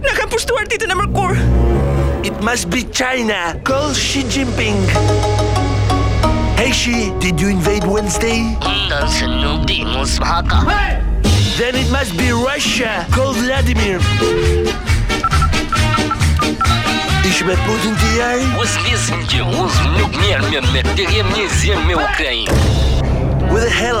Na ka pushtuar ditën e mërkur. It must be China. Call Xi Jinping. Hey Xi, did you invade Wednesday? Ndan se nuk di mos haka. Then it must be Russia. Call Vladimir. Ishe me Putin ti? Mos lisë më gjë, mos më nuk mjerë me me të gjemë një zjemë me Ukrainë. Where the hell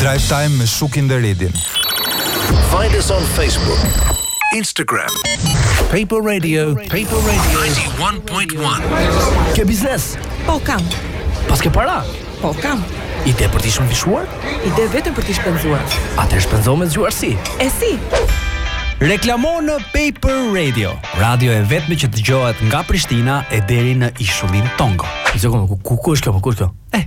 Drive Time me Shukin dhe Redin. Find us on Facebook, Instagram, Paper Radio, Paper Radio 91.1. Ke biznes? Po kam. Pra ske para? Po kam. Ide për t'i shumëfishuar? Ide vetëm për t'i shpenzuar. Atëherë shpenzo me zgjuarsi? E si? Reklamo në Paper Radio, radio e vetme që dëgjohet nga Prishtina e deri në ishullin Tongo. Sekondë, ku ku është kjo? Ku është kjo? Eh,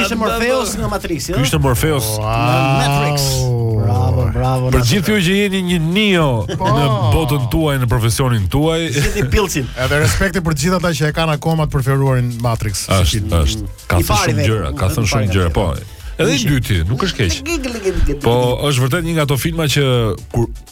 Ishte Morpheus nga Matrixi, ëh? Ishte Morpheus. Matrix. Bravo, bravo. Për të gjithë ju që jeni një Neo po. në botën tuaj, në profesionin tuaj. Jeni pilcin. Edhe respekte për të gjithë ata që e kanë akoma të preferuarin Matrix. Është, është. Ka thënë shumë gjëra, ka thënë shumë gjëra, po. Edhe i dyti, nuk është keq. Po, është vërtet një nga ato filma që kur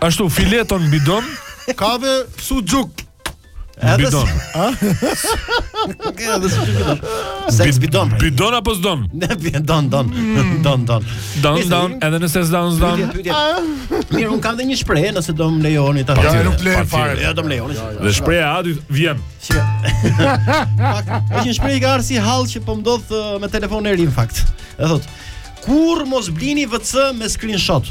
Ashtu fileton bidon. Kafe suxhuk. Bidon. Edhe si ti don. Seks bidon. Pra. Bidon apo s'don? Ne bidon don. Mm. Don don. Don don, edhe nëse s'don s'don. Ah. Mirë, un kam dhe një shprehje nëse do më lejoni ta. Ja, nuk le fare. Ja, do më lejoni. Dhe shprehja aty vjen. Si. Është një shprehje që është si hall që po ndodh uh, me telefonin e ri në fakt. E thot, kurr mos blini VC me screenshot.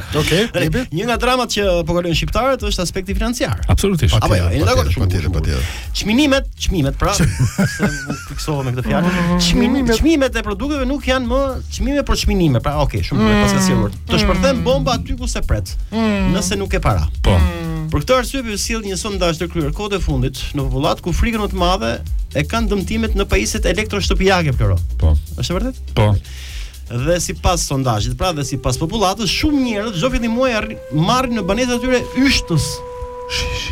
Okej, okay, jepi. Një nga dramat që po kalojnë shqiptarët është aspekti financiar. Absolutisht. Apo jo, jeni dakord? Patjetër, patjetër. Çmenimet, çmimet, pra, se u fiksova me këtë fjalë. Çmenimet, çmimet e produkteve nuk janë më çmime por çmenime. Pra, okay, shumë mirë, paska sigurt. Të shpërthen mm. bomba aty ku s'e pret. Mm. Nëse nuk ke para. Po. Mm. Për këtë arsye ju sjell një sondazh të kryer kohët e fundit në popullatë ku frikën më të madhe e kanë dëmtimet në pajisjet elektroshtëpiake, Floro. Po. Është vërtet? Po. dhe sipas sondazhit, pra dhe sipas popullatës, shumë njerëz çdo fillim muaj marrin në banesat e tyre yshtës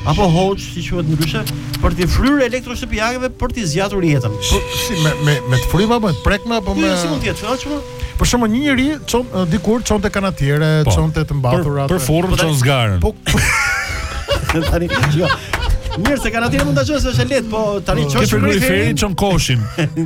apo hoç si quhet ndryshe për të fryrë elektroshtëpiakeve për të zgjatur jetën. Po si me me me të fryme apo me të prekme apo me Si mund të jetë? Atë çfarë? Për shembull një njeri çon dikur çonte kanatiere, po, çonte të mbathura. Për, për furrën po çon zgarën. Po tani jo. Mirë se kanatiere mund ta çosh se është e lehtë, po tani çosh po, frigoriferin, çon koshin.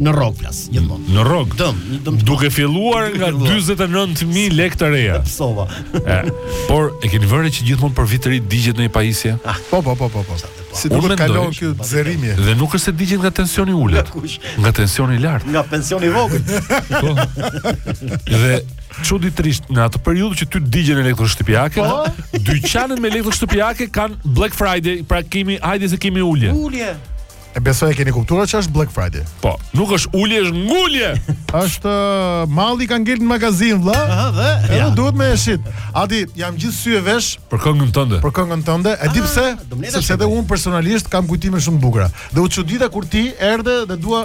në rrog flas gjithmonë. Në rrog. Dëm, një dëm. Duke filluar nga 49000 lekë të reja. Sova. e, por e keni vënë re që gjithmonë për vit të ri digjet një pajisje? Ah, po, po, po, po, po. Si duhet të kalon ky zerimi? Dhe nuk është se digjet nga tensioni i ulët. Nga tensioni i lartë. Nga pensioni i vogël. Po. Dhe çuditërisht në atë periudhë që ty digjen elektroshtëpiake, po? dyqanet me elektroshtëpiake kanë Black Friday, pra kemi hajde se kemi ulje. Ulje. E besoj e keni kuptuar që është Black Friday. Po, nuk është ulje, është ngulje. është uh, malli i ka ngel në magazin, vlla. Ëh, dhe. Edhe ja. duhet me e shit. Adi jam gjithë sy e vesh për këngën tënde. Për këngën tënde. E di ah, pse? Sepse edhe unë personalisht kam kujtime shumë të bukura. Dhe u çudita kur ti erdhe dhe dua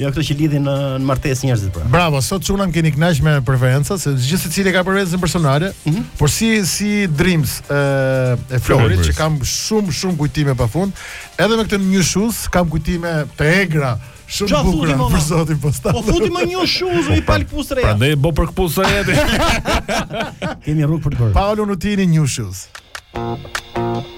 Jo këto që lidhin në, në martesë njerëzit pra. Bravo, sot çuna më keni kënaq me preferenca, se gjithë secili ka preferencën personale, mm -hmm. por si si Dreams e, e Florit që kam shumë shumë kujtime pafund, edhe me këtë New Shoes kam kujtime të egra. Shumë Qa bukura, për zotin postat Po futi më New Shoes i po, palë këpusë të reja Prandaj bo për këpusë të reja Kemi rrugë për të bërë Paolo Nutini, New Shoes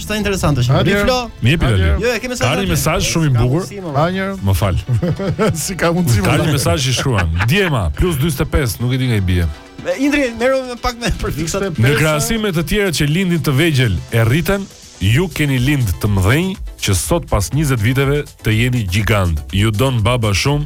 Sa interesante është. Hajde, Flo. Më jepi Hajde. Lali. Jo, e ke mesazh. Ka një atje. mesazh shumë i S'ka bukur. mundësi, më vlla. Anjë, Më fal. si ka mundësi Ka një më. mesazh që shkruan. Djema plus 45, nuk e di nga i bie. Me- Indri, merru pak me prefiksat. Në krahasim me të tjerët që lindin të vegjël e rriten, ju keni lind të mëdhenj që sot pas 20 viteve të jeni gjigant. Ju don baba shumë,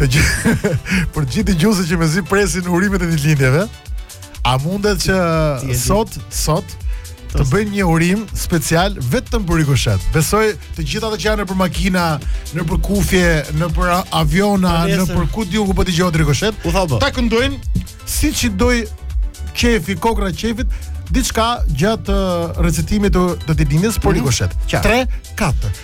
Të për gjithë dëgjuesit që mezi presin urimet e ditëlindjeve, a mundet që sot sot të bëjnë një urim special vetëm për rikoshet. Besoj të gjithë ata që janë nëpër makina, nëpër kufje, nëpër aviona, nëpër kudo ku po dëgjohet rikoshet, ta këndojnë siç i doj qefi, kokra qefit, diçka gjatë uh, recitimit të ditëlindjes për mm -hmm. rikoshet. 3 4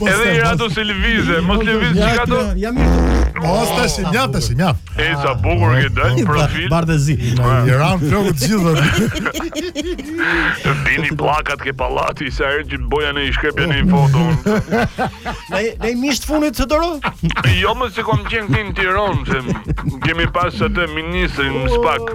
Edhe i ratu si lëvizë, mos lëvizë që ka do. Jam i Mos të si një të si një. E sa bukur që dal profil. Bardhë zi. I ran flokët gjithë. Bini plakat ke pallati sa herë që boja në shkrepja në foto. Ne ne misht funit të dorë. Jo më se kom qenë në Tiranë, kemi pas atë ministrin spak.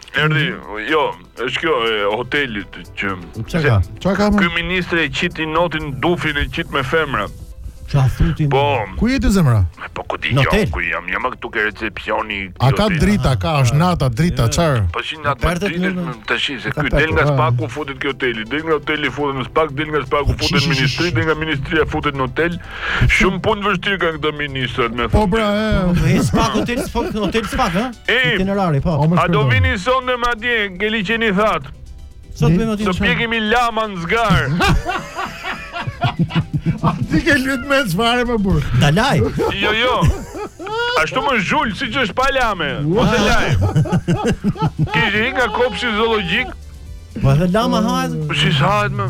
Erdhi, jo, është kjo e hotelit që Çka ka? Çka ka? Ky ministri e qiti natën dufin e qit me femra. Çka thotë? Po. Ku je ti zemra? Po ku di unë, ku jam, jam këtu ke recepsioni. A ka drita, ka, është nata, drita, çfarë. Po si ta dish ti se ky del nga spaku futet te hoteli, del nga hoteli futet në spak, del nga spaku futet në ministri, del nga ministria futet në hotel. Shumë punë të vështirë kanë këta ministrat me Po pra, e. E spak hotel spak hotel spak, ha? Itinerari, po. A do vini sonte më atje, ke liqeni i thatë. Ça të bëjmë atje? Do pjekim lama në zgarë. A ti ke lujt, me çfarë more burrë? Ta laj. Jo, jo. Ashtu me zhul siç është pa larë. Mos e laj. Ti je nga kopshti zoologjik? Po edhe lama hahet. Po si hahet më?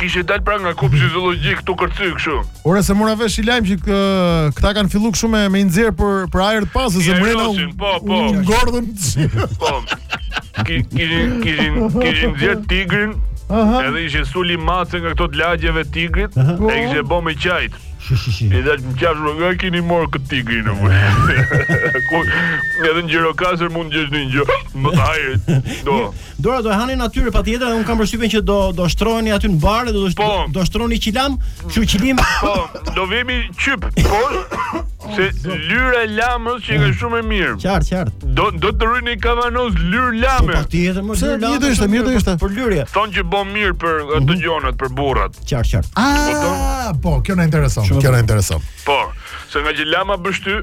Kishte dalë pra nga kopshti zoologjik këtu kërcy kështu. Ore se mora vesh një lajm që ke, këta kanë fillu kështu me i nxjerrë për për ajër të pastër se mrena po u ngordhin. Po. Kishin kishin kishin nxjerrë tigrin. Aha. Edhe i ishte sulë një mace nga këto të lagjeve tigrit, e po. kishte bo me qa. Shi, shi, shi. I dhe që më qafë shumë, nga e keni marrë këtë tigri në mërë. Edhe në gjero kasër mund të jetë një gjë, më të hajrë, do. Dora do e hanin aty patjetër dhe unë kam përshtypjen që do do shtroheni aty në bar dhe do do, po. do shtroni qilam, kështu qilim. Po, do vemi me qyp. Po. Se lyra e lamës që ka mm. shumë e mirë. Qartë, qartë. Do do të blini kavanoz lyrë lame. Po patjetër, me lyrë lame. Mirë ishte, mirë ishte. Për lyrje. Thonë që bën mirë për mhm. ato gjonat për burrat. Qartë, qartë. Ah, po, kjo na intereson. Kjo na intereson. Po, se nga që lama pështyn,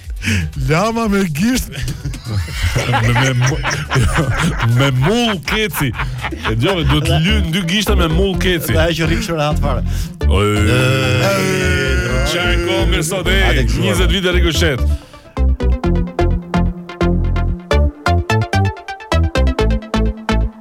Lama me gisht me me me mull keci. E dëgjove, duhet lyer dy gishta me mull keci. Ajo që i rri, shërohet fare. Çaj kongë sot e 20 vite rikoshet.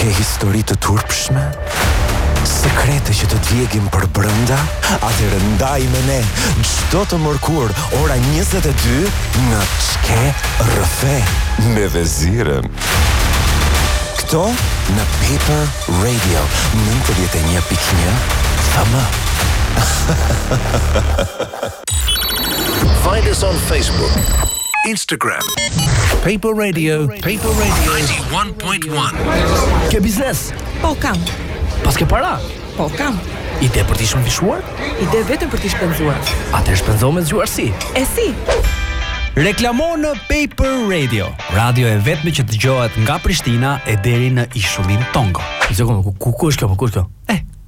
Ke histori të turpshme? Sekrete që të djegin përbrenda? Atëherë ndaj me ne, çdo të mërkurë, ora 22, në Çke Rrëfe, me Veziren. Këtu në Paper Radio, 91.1, FM. Find us on Facebook. Instagram Paper Radio Paper Radio 91.1 Ke biznes? Po kam Paske para? Po kam Ide për t'i shumëfishuar? Ide vetëm për t'i shpenzuar Atëherë shpenzo me zgjuarsi? E si? Reklamo në Paper Radio Radio e vetme që dëgjohet nga Prishtina e deri në ishullin Tongo Zezë kjo, ku, ku, ku është kjo, ku është kjo? Eh,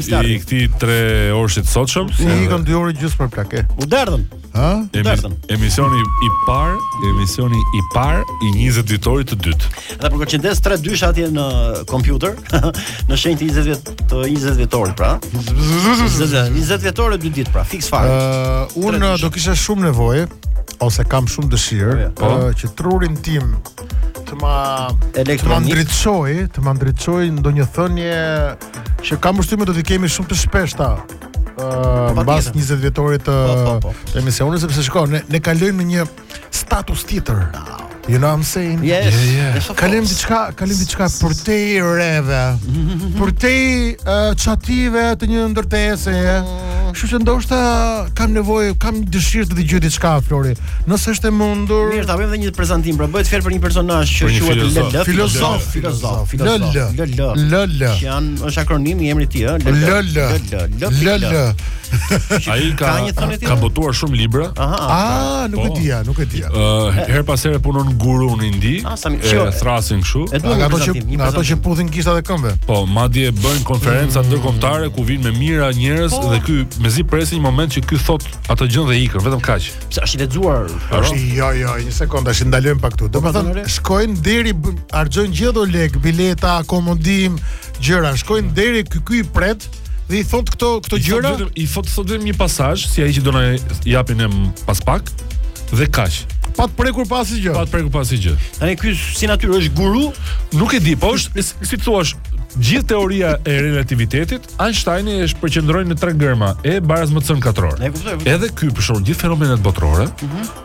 i këtij 3 orëshit të sotshëm. Si ikën 2 orë gjysmë për plakë. U derdhën. Ha? U derdhën. Emisioni i parë, emisioni i parë i 20 ditorit të dytë. Edhe për koincidencë 3 dysha atje në kompjuter, në shenjë të 20 vjet të 20 vjetorit, pra. 20 vjetor e 2 ditë, pra, fiks fare. Uh, unë do kisha shumë nevojë ose kam shumë dëshirë oh, ja. Po. uh, që trurin tim të ma elektronik të ma ndriçojë, të ma ndriçojë ndonjë thënie Që kam përshtypje do t'i kemi shumë të shpeshta uh, mbas 20 vjetorit të po, po, po. të emisionit sepse shiko ne ne kalojmë në një status tjetër. You know what I'm saying? Yes. Yeah, yeah. Kalojmë diçka, kalojmë diçka përtej reve, përtej uh, çative të një ndërtese. Kështu që ndoshta kam nevojë, kam dëshirë të dëgjoj diçka Flori. Nëse është e mundur. Mirë, ta bëjmë edhe një prezantim, pra bëhet fjalë për një personazh që quhet LL, filozof, filozof, filozof. LL, LL. Që janë është akronim i emrit të tij, LL. LL, LL. Ai ka ka botuar shumë libra. Aha. Ah, nuk e po. dija, nuk e dija. Ëh, herë pas here punon guru në Indi. Ah, Sami, e shio, thrasin kështu. Nga ato që nga ato që puthin gishta dhe këmbë. Po, madje bëjnë konferenca mm. ndërkombëtare ku vijnë me mijëra njerëz po. dhe ky mezi presin një moment që ky thotë atë gjënë dhe ikën, vetëm kaq. Pse është i lexuar? Është jo, jo, një sekondë, tash ndalojmë pak këtu. Domethënë, shkojnë deri harxhojnë gjithë ato lekë, bileta, akomodim, gjëra, shkojnë deri ky ky i pret dhe i thotë këto këto gjëra. I thotë thotë vetëm një pasazh, si ai që do na japin em pas pak dhe kaq. Pa të prekur, pa asgjë. Pa të prekur, pa asgjë. Tani ky si natyrë është guru, nuk e di, po është si thua gjithë teoria e relativitetit, Einsteini e përqendroi në tre gërma, e baraz më cë në katror. Edhe ky për shkak gjithë fenomenet botërore, mm -hmm.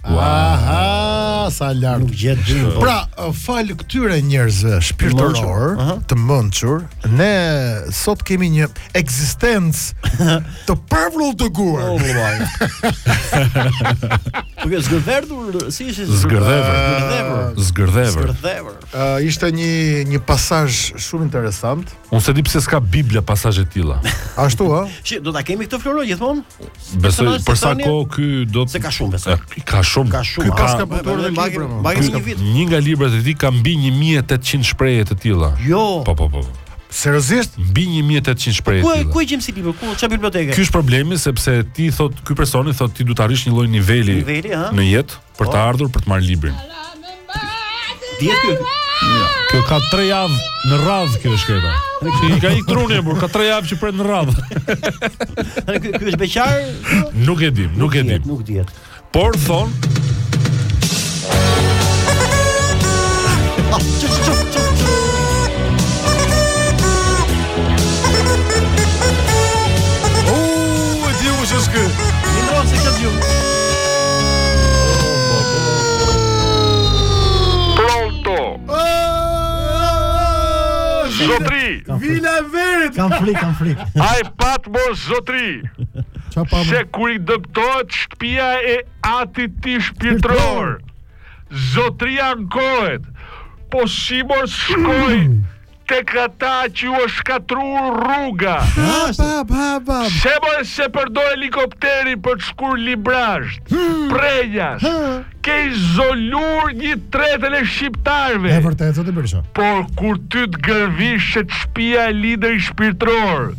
Aha, sa lart. Nuk gjet gjë. Pra, falë këtyre njerëzve shpirtëror, të mençur, ne sot kemi një ekzistencë të pavrulltëguar. Oh, duke zgërdhur, si ishte zgërdhur? Zgërdhur. Zgërdhur. Zgërdhur. Ishte një një pasazh shumë interesant. Unë s'e di pse s'ka Bibla pasazhe të tilla. Ashtu ë? Që do ta kemi këtë Flor gjithmonë? Besoj për sa kohë ky do të se ka shumë besoj. Ka shumë. Ka shumë. Ky paska botuar dhe libra. Mbajnë një vit. Një nga librat e tij ka mbi 1800 shprehje të tilla. Jo. Po po po. Seriozisht mbi 1800 shprehje. Ku ku e gjejmë si libër? Ku çfarë biblioteke? Ky është problemi sepse ti thotë ky personi thotë ti duhet të arrish një lloj niveli, niveli në jetë. për të ardhur për të marrë librin. Dhe ky Kjo ka 3 javë në radhë kjo e shkreta. Ti ka ikë truni apo ka 3 javë që pret në radhë. Tanë ky ky është beqar? Nuk e dim, nuk e dim. Nuk dihet. Por thonë Oh, ti u shkë. Mirë, mos e ka dhënë. Zotri! Vila e verit! Kam frikë, kam frikë. Ai pat mor zotri. Se kur i dëmtohet shtëpia e atit tij shpirtëror. Zotria ankohet. Po si mor shkoj? tek ata që u është shkatërruar rruga. Hapa, hapa. Se mor se përdor helikopterin për të shkur Librazhd, Prrenjas, ke izolur një tretën e shqiptarëve. E vërtetë, zoti Berisha. Por kur ty të gërvishet shpia e liderit shpirtëror,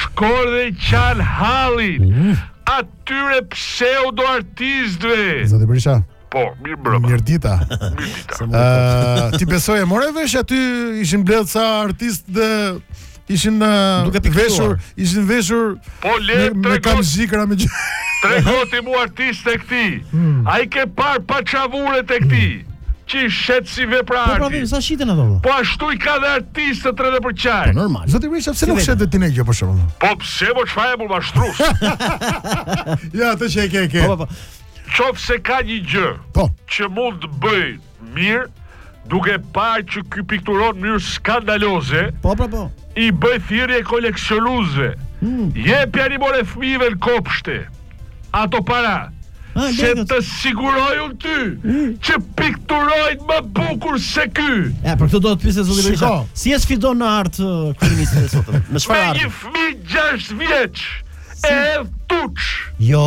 shkon dhe qan hallin, atyre pseudo artistëve. Zoti Berisha. Po, mirëmbrëma. Mirëdita. mirëdita. Uh, ti besoj e more vesh aty ishin mbledhur ca artistë dhe ishin uh, duke veshur, ishin veshur po le me, me kanistra me gjithë. Tregoti mo artistët e këtij hmm. A i ke parë paçavuret e këtij Që i shet si vepra arti Po pra sa shiten ato Po ashtu i ka dhe artistët të rrëdhe për qaj Po normal Zoti Berisha, pse nuk shet dhe ti një gjë për shumë Po pse po çfarë je për ma shtrus Ja, të që e ke e ke Po, po, po Qoftë se ka një gjë, po, që mund të bëj mirë, duke parë që ky pikturon në mënyrë skandaloze, po po po. I bëj thirrje koleksionuesve. Hmm. Jepjani more fëmijëve në kopshte. Ato para. A, se të siguroj unë ty hmm. që pikturojnë më bukur se ky. Ja, për këtë do të pyes zoti Berisha. Si e sfidon në art uh, kryeministrin e sotëm? Me çfarë? Me një fëmijë 6 vjeç. Si? E tuç. Jo.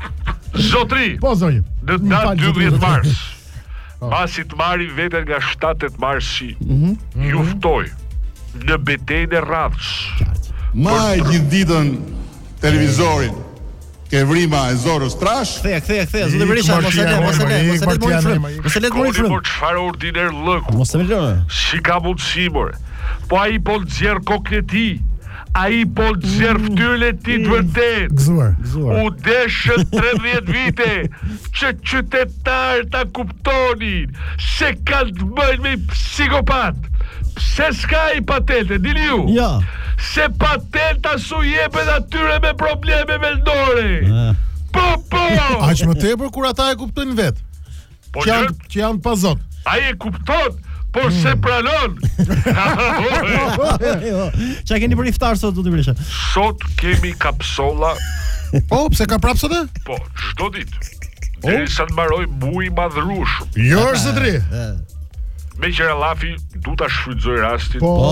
Zotri. Po zonjë. Në datë 12 mars. Po. Pasi të marri veten nga 7-8 marsi, mm -hmm. ju ftoj në betejën e rradhës. Mbaje gjithë ditën televizorin ke vrima e zorrës trashë. Ktheja, ktheja, ktheja, zoti Berisha, mos e le, mos e le, mos e le të marrë frymë. Mos e le të marrë frymë. Po çfarë ordinerllëku? Mos e le. Si ka mundësi mor? Po ai po nxjerr kokën e tij. Ai po nxjerr fytyrën e tij të vërtetë. Gëzuar, gëzuar. U deshën 13 vite që qytetarë ta kuptonin se kanë të bëjnë me psikopat. Pse s'ka i patente, dini ju? Ja. Se patenta s'u jepet atyre me probleme mendore. Po, po! Aq më tepër kur ata e kuptojnë vetë. Po që janë që janë pa zot. Ai e kupton, por mm. s'e pranon. Çka keni për iftar sot do të vishë? Sot kemi kapsolla. Po, pse ka prapë sot? Po, çdo ditë. Po? Derisa të mbaroj bui madhrush. Jo, është të tri. Meqë ra llafi du ta shfrytëzoj rastin. Po. po.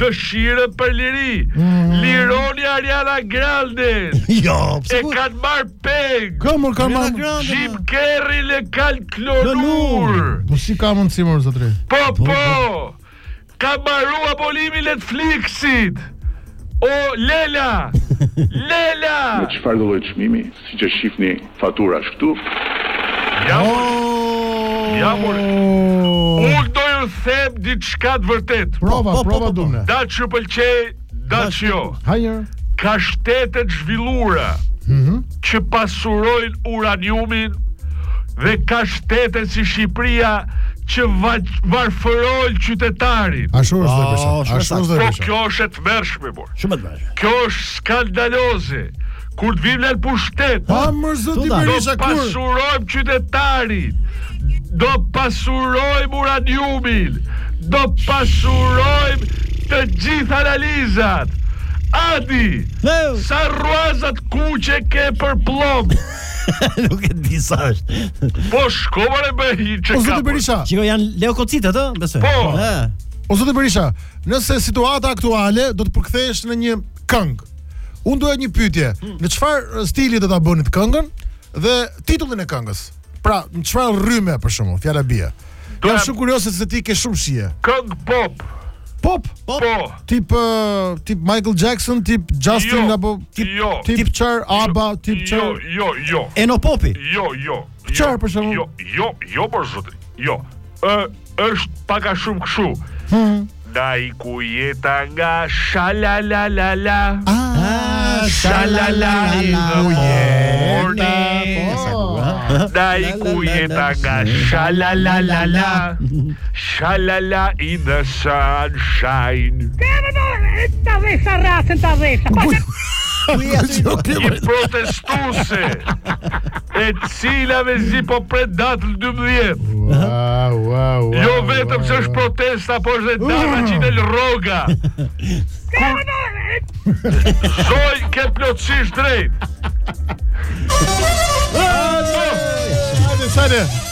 dëshirën për liri. Mm. Lironi Ariana Grande. Jo, pse? E po- kanë marr peng. Ka mor kanë marr Grande. Jim Carrey le kanë klonur. Po si ka mundsi mor zotri? Po, po, po. Kam harru abonimin e Netflixit. O Lela! Lela! Me çfarëdo lloj çmimi, siç e shihni faturash këtu. Ja more. Ja more. Unë do ju them diçka të vërtetë. Prova, prova dua. Daç ju pëlqen, daç jo. Hajër. Ka shtete të zhvilluara mhm. që pasurojnë uraniumin dhe ka shtete si Shqipëria që varfërojnë qytetarin. Ashtu është dhe ah, Po kjo është e tmerrshme, Shumë e tmerrshme. Kjo është skandaloze. Kur të vim në pushtet. Po më zoti Berisha kur. Do pasurojmë qytetarin. Do pasurojmë uraniumin. Do pasurojmë të gjithë analizat. Adi, no. sa rruaza t'kuqe ke për plom. Nuk e di sa është. Po shkova në bëhi që ka. Po zoti Berisha. Çiko janë leukocite ato, besoj. Po. O zoti Berisha, Nëse situata aktuale do të përkthehesh në një këngë. Unë doja një pyetje. Hmm. Në çfarë stili do ta bënit këngën dhe titullin e këngës? Pra, në çfarë rryme për shembull, fjala bie. Do jam shumë kurioz se ti ke shumë shije. Këngë pop. Pop, pop. Po. Tip uh, tip Michael Jackson, tip Justin jo, apo tip jo. tip, tip Cher jo, ABBA, tip jo, Cher. Jo, jo, jo. Eno Popi. Jo, jo. Cher për shembull. Jo, jo, jo për zotin. Jo. Ë, është pak a shumë kështu. Hmm. Dai ku jeta nga shala la la la. Ah, shala la la la. Dai ku jeta nga shala la la la. Shala la in the sunshine. Ta dhe sa rrasën ta dhe sa. Ku jeta? Ku jeta? Ku jeta? e cila me zi po pret datën 12. Wow, wow, wow. Jo vetëm që është protesta, po është dhe data që del rroga. Kur Zot ke plotësisht drejt. Hajde, hajde.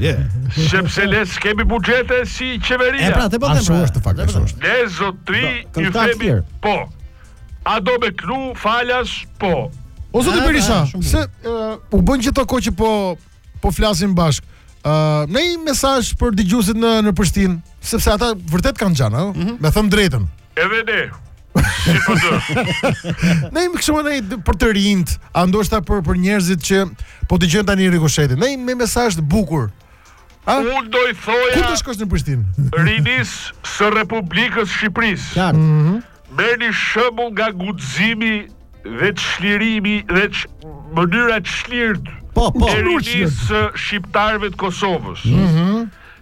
Je. Sepse ne s'kemi buxhete si qeveria. E pra, te po them. Ashtu pra. është fakt, ashtu është. Ne zotri i këngëtar të themi tjerë. po. A do me klu falas po. O zoti ah, Berisha, ah, shumë se ë, u bënë gjithë ato kohë që po po flasim bashk. Ë, në një mesazh për dëgjuesit në në Prishtinë, sepse ata vërtet kanë xhan, ëh, me thënë drejtën. Edhe ne. Ne jemi kështu ne për të rinjt, a ndoshta për për njerëzit që po dëgjojnë tani rikoshetin. Na jep mesazh të bukur. A? Unë do i thoja Kur do shkosh në Prishtinë? rinis së Republikës Shqipërisë. Qartë. Mhm. Merrni shembull nga guximi dhe çlirimi dhe ç, mënyra e çlirt Po, po. e rinisë së shqiptarëve të Kosovës.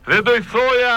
Dhe do i thoja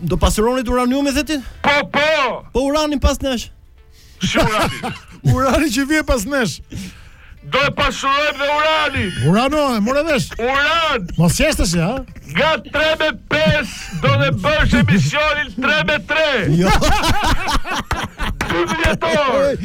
Do pasuronit uraniumin the ti? Po, po. Po uranin pas nesh. Si urani? urani që vjen pas nesh. Do e pasurojmë dhe urani Urano, e more vesh? Uran Mos jashtë është, ha? Nga 3 me 5 Do ta bësh emisionin 3 me 3 Jo 2 vjetor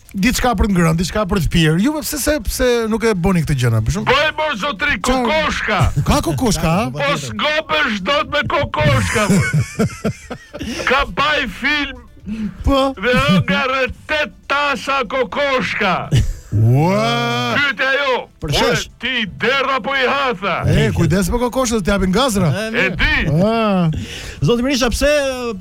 diçka për të ngrënë, diçka për të pirë. Ju pse se pse nuk e bëni këto gjëna, për shemb. Bëj mor zotri kokoshka. Ka kokoshka? Po, po s'ngopesh dot me kokoshka. Ka dhe film. Po. Dhe nga rëtet tasa kokoshka. Ua! Pyetja jo. Për çesh? Ti derra po i hatha. E, kujdes me kokoshkat, të japin gazra. E di. Ah. Zoti Berisha, pse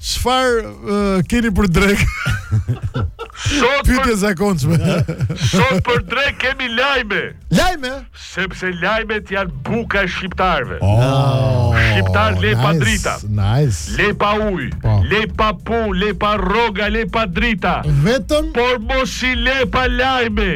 Çfarë kemi për drek? Sot pyetje zakonshme. Sot për drek kemi lajme. Lajme? Sepse lajmet janë buka e shqiptarëve. Oh, Shqiptar le pa drita. Nice. Le pa ujë, po. le pa bu, le pa rroga, le pa drita. Vetëm por mos i le pa lajme.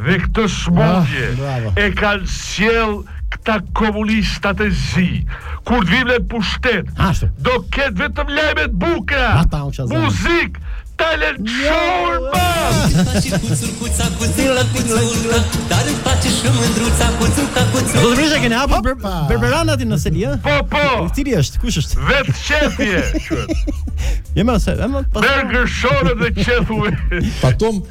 Dhe këtë smundje ah, e kanë sjell Këta komunistat e zi, kur të vim në pushtet, Ashtu. do ketë vetëm lajme të bukura. Ata u çazan. Muzik, talent show or buzz. Zoti Berisha keni hapur ber, Opa. berberan aty në seli, ë? Po, po, Cili është? Kush është? vetëqethje. quhet. Jemi ose, ë? Burger show dhe qethu. Patum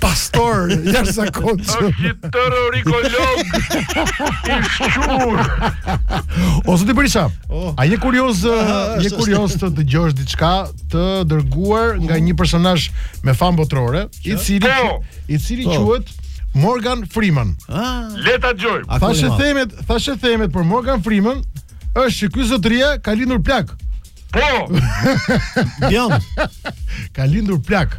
pastor i jashtëzakonshëm. Është një terrorikolog i shquar. O zoti Berisha, oh. a je kurioz, je kurioz të dëgjosh diçka të dërguar nga një personazh me famë botërore, i cili po. i cili po. quhet Morgan Freeman. Ah. Le ta dëgjojmë. Thashethemet, thashethemet për Morgan Freeman, është që ky zotëria ka lindur plak. Po. Jo. Ka lindur plak.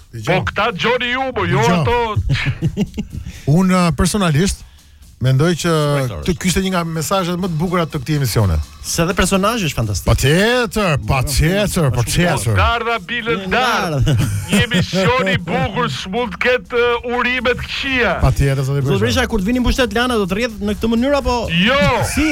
Po ta dëgjoni ju, po jo ato. Unë uh, personalisht mendoj që ky ishte një nga mesazhet më të bukura të këtij emisioni. Se dhe personazhi është fantastik. Patjetër, patjetër, patjetër. Garda Bilën Dar. Një emision i bukur, s'mund të ketë uh, urime të këqija. Patjetër, zoti Berisha. Zoti Berisha kur të vini në pushtet Lana do të rrjedhë në këtë mënyrë apo Jo. Si?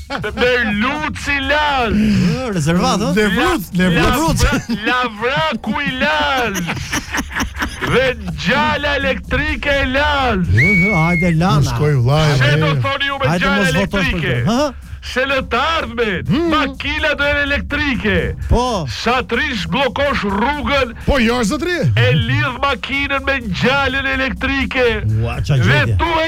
Ber Luci Laz. Rezervat, ë? Levrek, levrek. Lavraku i Lanës. Dhe ngjala elektrike e Lanës. Hajde Lana. Shkoi vllai. Ç'do thoni ju me ngjala elektrike. Hë? Se në të ardhme hmm. Makinat do jenë elektrike Po Sa trish blokosh rrugën Po jo ore zotni E lidh makinën me ngjalën elektrike Ua, Dhe tu e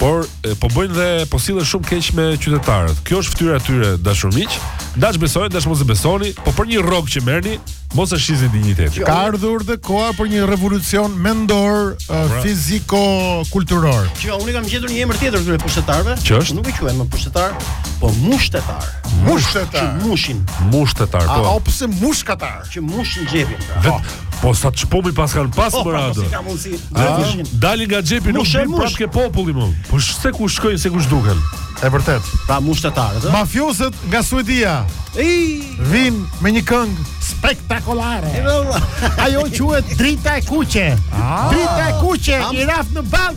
Por po bëjnë dhe po sillen shumë keq me qytetarët. Kjo është fytyra e tyre të dashur miq. Dash besoni, dash mos e besoni, po për një rrogë që merrni, mos e shisni dinjitetin. Ka ardhur dhe koha për një revolucion mendor, uh, pra. fiziko, kulturor. Që u kam gjetur një emër tjetër këtyre pushtetarëve. Që është? Nuk e quajmë më pushtetar, po mushtetar. Mushtetar. Që mushin. Mushtetar, po. A, a pse mushkatar? që mushin xhepin. Pra. Vet, po sa çpumi paskan pas mor, për atë. Po, Dalin nga xhepi nuk shkojnë prapë ke populli më. Po se ku shkojnë, se ku zhduken. E vërtetë. Pra mushtetarët, ë. Mafiozët nga Suedia. Ej, vijnë me një këngë spektakolare. Ajo quhet Drita e Kuqe. Ah. Drita e Kuqe i raftë në ball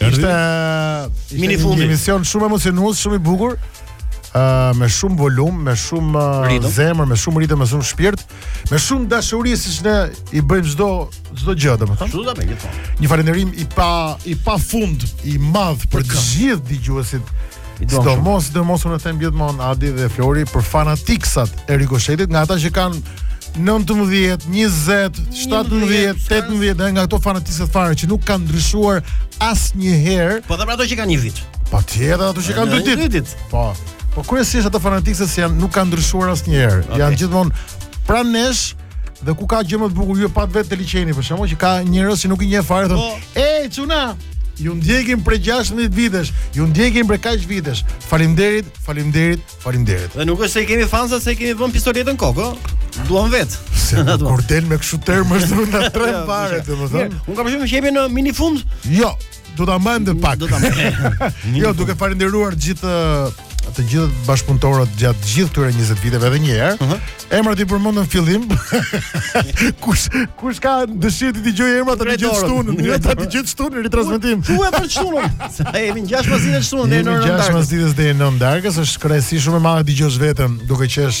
Ishte ishte minifundi. Emision shumë emocionues, shumë i bukur. Uh, me shumë volum, me shumë uh, zemër, me shumë ritëm, me shumë shpirt, me shumë dashuri siç ne i bëjmë çdo çdo gjë, domethënë. Çdo ta bëjmë. Një falënderim i pa i pafund, i madh për të gjithë dëgjuesit Sidomos, sidomos unë them gjithmonë Adi dhe Flori për fanatiksat e Rikoshetit, nga ata që kanë 19, 20, 17, 18 dhe nga ato fanatiksat fare që nuk kanë ndryshuar asnjëherë. Po dhe për ato që kanë një vit. Patjetër ato që kanë dy ditë. Po. Po kryesisht ato fanatiksat që janë nuk kanë ndryshuar asnjëherë. Okay. Janë gjithmonë pranë nesh dhe ku ka gjë më të bukur ju e patë vetë te liqeni për shkakun që ka njerëz që nuk i njeh fare thonë, po. "Ej, çuna, Ju ndjekim prej 16 vitesh, ju ndjekim prej kaq vitesh. Faleminderit, faleminderit, faleminderit. Dhe nuk është se i kemi fansa se i kemi vënë pistoletën në kokë, duan vet. Se kur del me kështu termë është vetëm tre fare, domethënë. Unë kam përshtypjen që jemi në fund. Jo, do ta mbajmë të pak. Do ta mbajmë. jo, duke falënderuar gjithë të gjithë bashkëpunëtorët gjatë të gjithë këtyre 20 viteve edhe një herë. Uh mhm. -huh. Emrat i përmendëm në fillim. kush kush ka dëshirë të dëgjojë emrat të gjithë shtunën, jo ta të gjithë shtunën ritransmetim. Kur e ke shtunën? Sa jemi gjashtë pasdite shtunën deri në nëntë. Gjashtë pasdite deri në nëntë të darkës është kënaqësi shumë e madhe dëgjosh veten duke qesh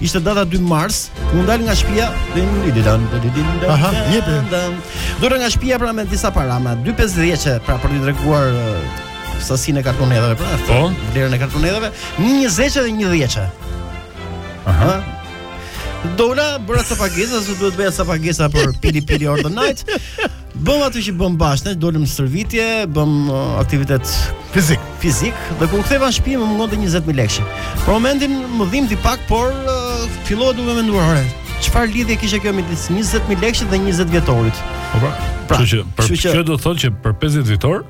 Ishte data 2 mars, unë dal nga shtëpia. Aha, jepi. Dola nga shtëpia pra me disa para, me 2 50-e, pra për të treguar sasinë e kartëmonedhave, pra, po, vlerën e kartëmonedhave, një 20 dhe një 10. Aha. Dola, bëra ca pagesa, se duhet bëja ca pagesa për pili pili or the night. Bëmë atë që bëmë bashkë, ne dolëm në stërvitje, bëmë uh, aktivitet fizik, fizik dhe kur u ktheva në shtëpi më mungonte 20000 lekë. Për momentin më dhimbi pak, por uh, fillova duke menduar, ore, çfarë lidhje kishte kjo midis 20000 lekëshit dhe 20 vjetorit? Po pra, pra, kështu që, që do të thotë që për 50 vjetor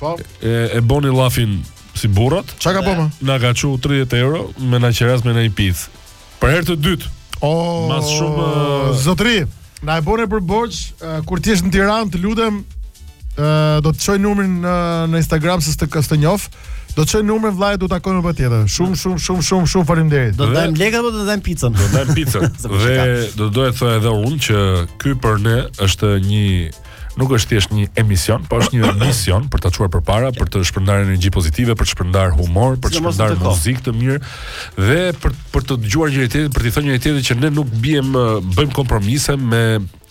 Po. E, e boni llafin si burrat. Çka ka bëma? Na ka çu 30 euro me na qeras me një picë. Për herë të dytë. Oh, Masi shumë zotri. Na e bone për borç uh, kur ti je në Tiranë, të lutem uh, do të çoj numrin në, në Instagram se të kesh të njoh. Do të çoj numrin vlla do të takojmë patjetër. Shumë shumë shumë shumë shumë faleminderit. Do të dajmë lekë apo do të dajmë picën? Do të dajmë picën. dhe do doja të thoja edhe unë që ky për ne është një nuk është thjesht një emision, por është një mision për ta çuar përpara, për të shpërndarë energji pozitive, për të shpërndarë humor, për të shpërndarë muzikë të mirë dhe për për të dëgjuar njëri tjetrin, për të thënë njëri tjetrit që ne nuk biem bëjmë kompromise me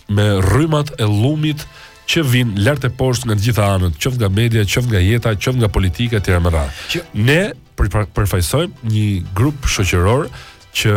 me rrymat e llumit që vijnë lart e poshtë nga të gjitha anët, qoftë nga media, qoftë nga jeta, qoftë nga politika etj. Që ne përfaqësojmë një grup shoqëror që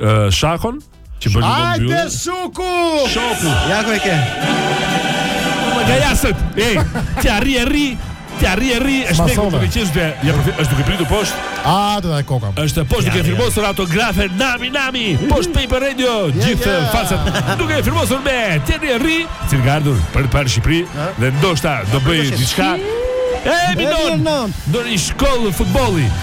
uh, Shakon që bën një bomb Ajde Shuku! Shoku. Ja ku e ke. Ja ja sot. Ej, Tierri Anri, Tierri Anri, është me Masove. duke qenë se ja përfi- është duke pritur poshtë, A, të dhe koka. është poshtë duke firmosur autografe Nami Nami, poshtë Paper Radio, gjithë yeah. fansat duke firmosur me Tierri Anri, që ka ardhur për të parë Shqipërinë dhe ndoshta do bëjë diçka. E, Mirë, Minon, non. do një shkollë futbolli.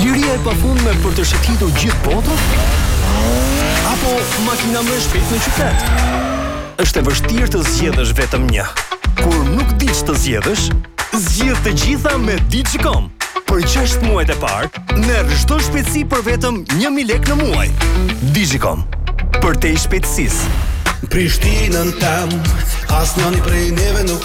Liria e pafundme për të shëtitur gjithë botën? Apo makina më e shpejtë në qytet? Është e vështirë të zgjedhësh vetëm një. Kur nuk di ç'të zgjedhësh, zgjidh të gjitha me Digicom. Për 6 muajt e parë, merr çdo shpejtësi për vetëm 1000 lekë në muaj. Digicom. Përtej shpejtësisë. Prishtinën tem, asnjëri prej neve nuk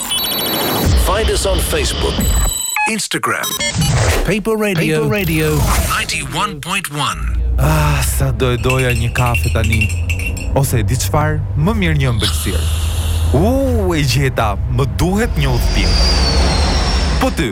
Find us on Facebook, Instagram, Paper Radio, Paper Radio 91.1. Ah, sa do e doja një kafe tani. Ose e di çfarë, më mirë një ëmbëlsirë. U, e gjeta, më duhet një udhëtim. Po ty,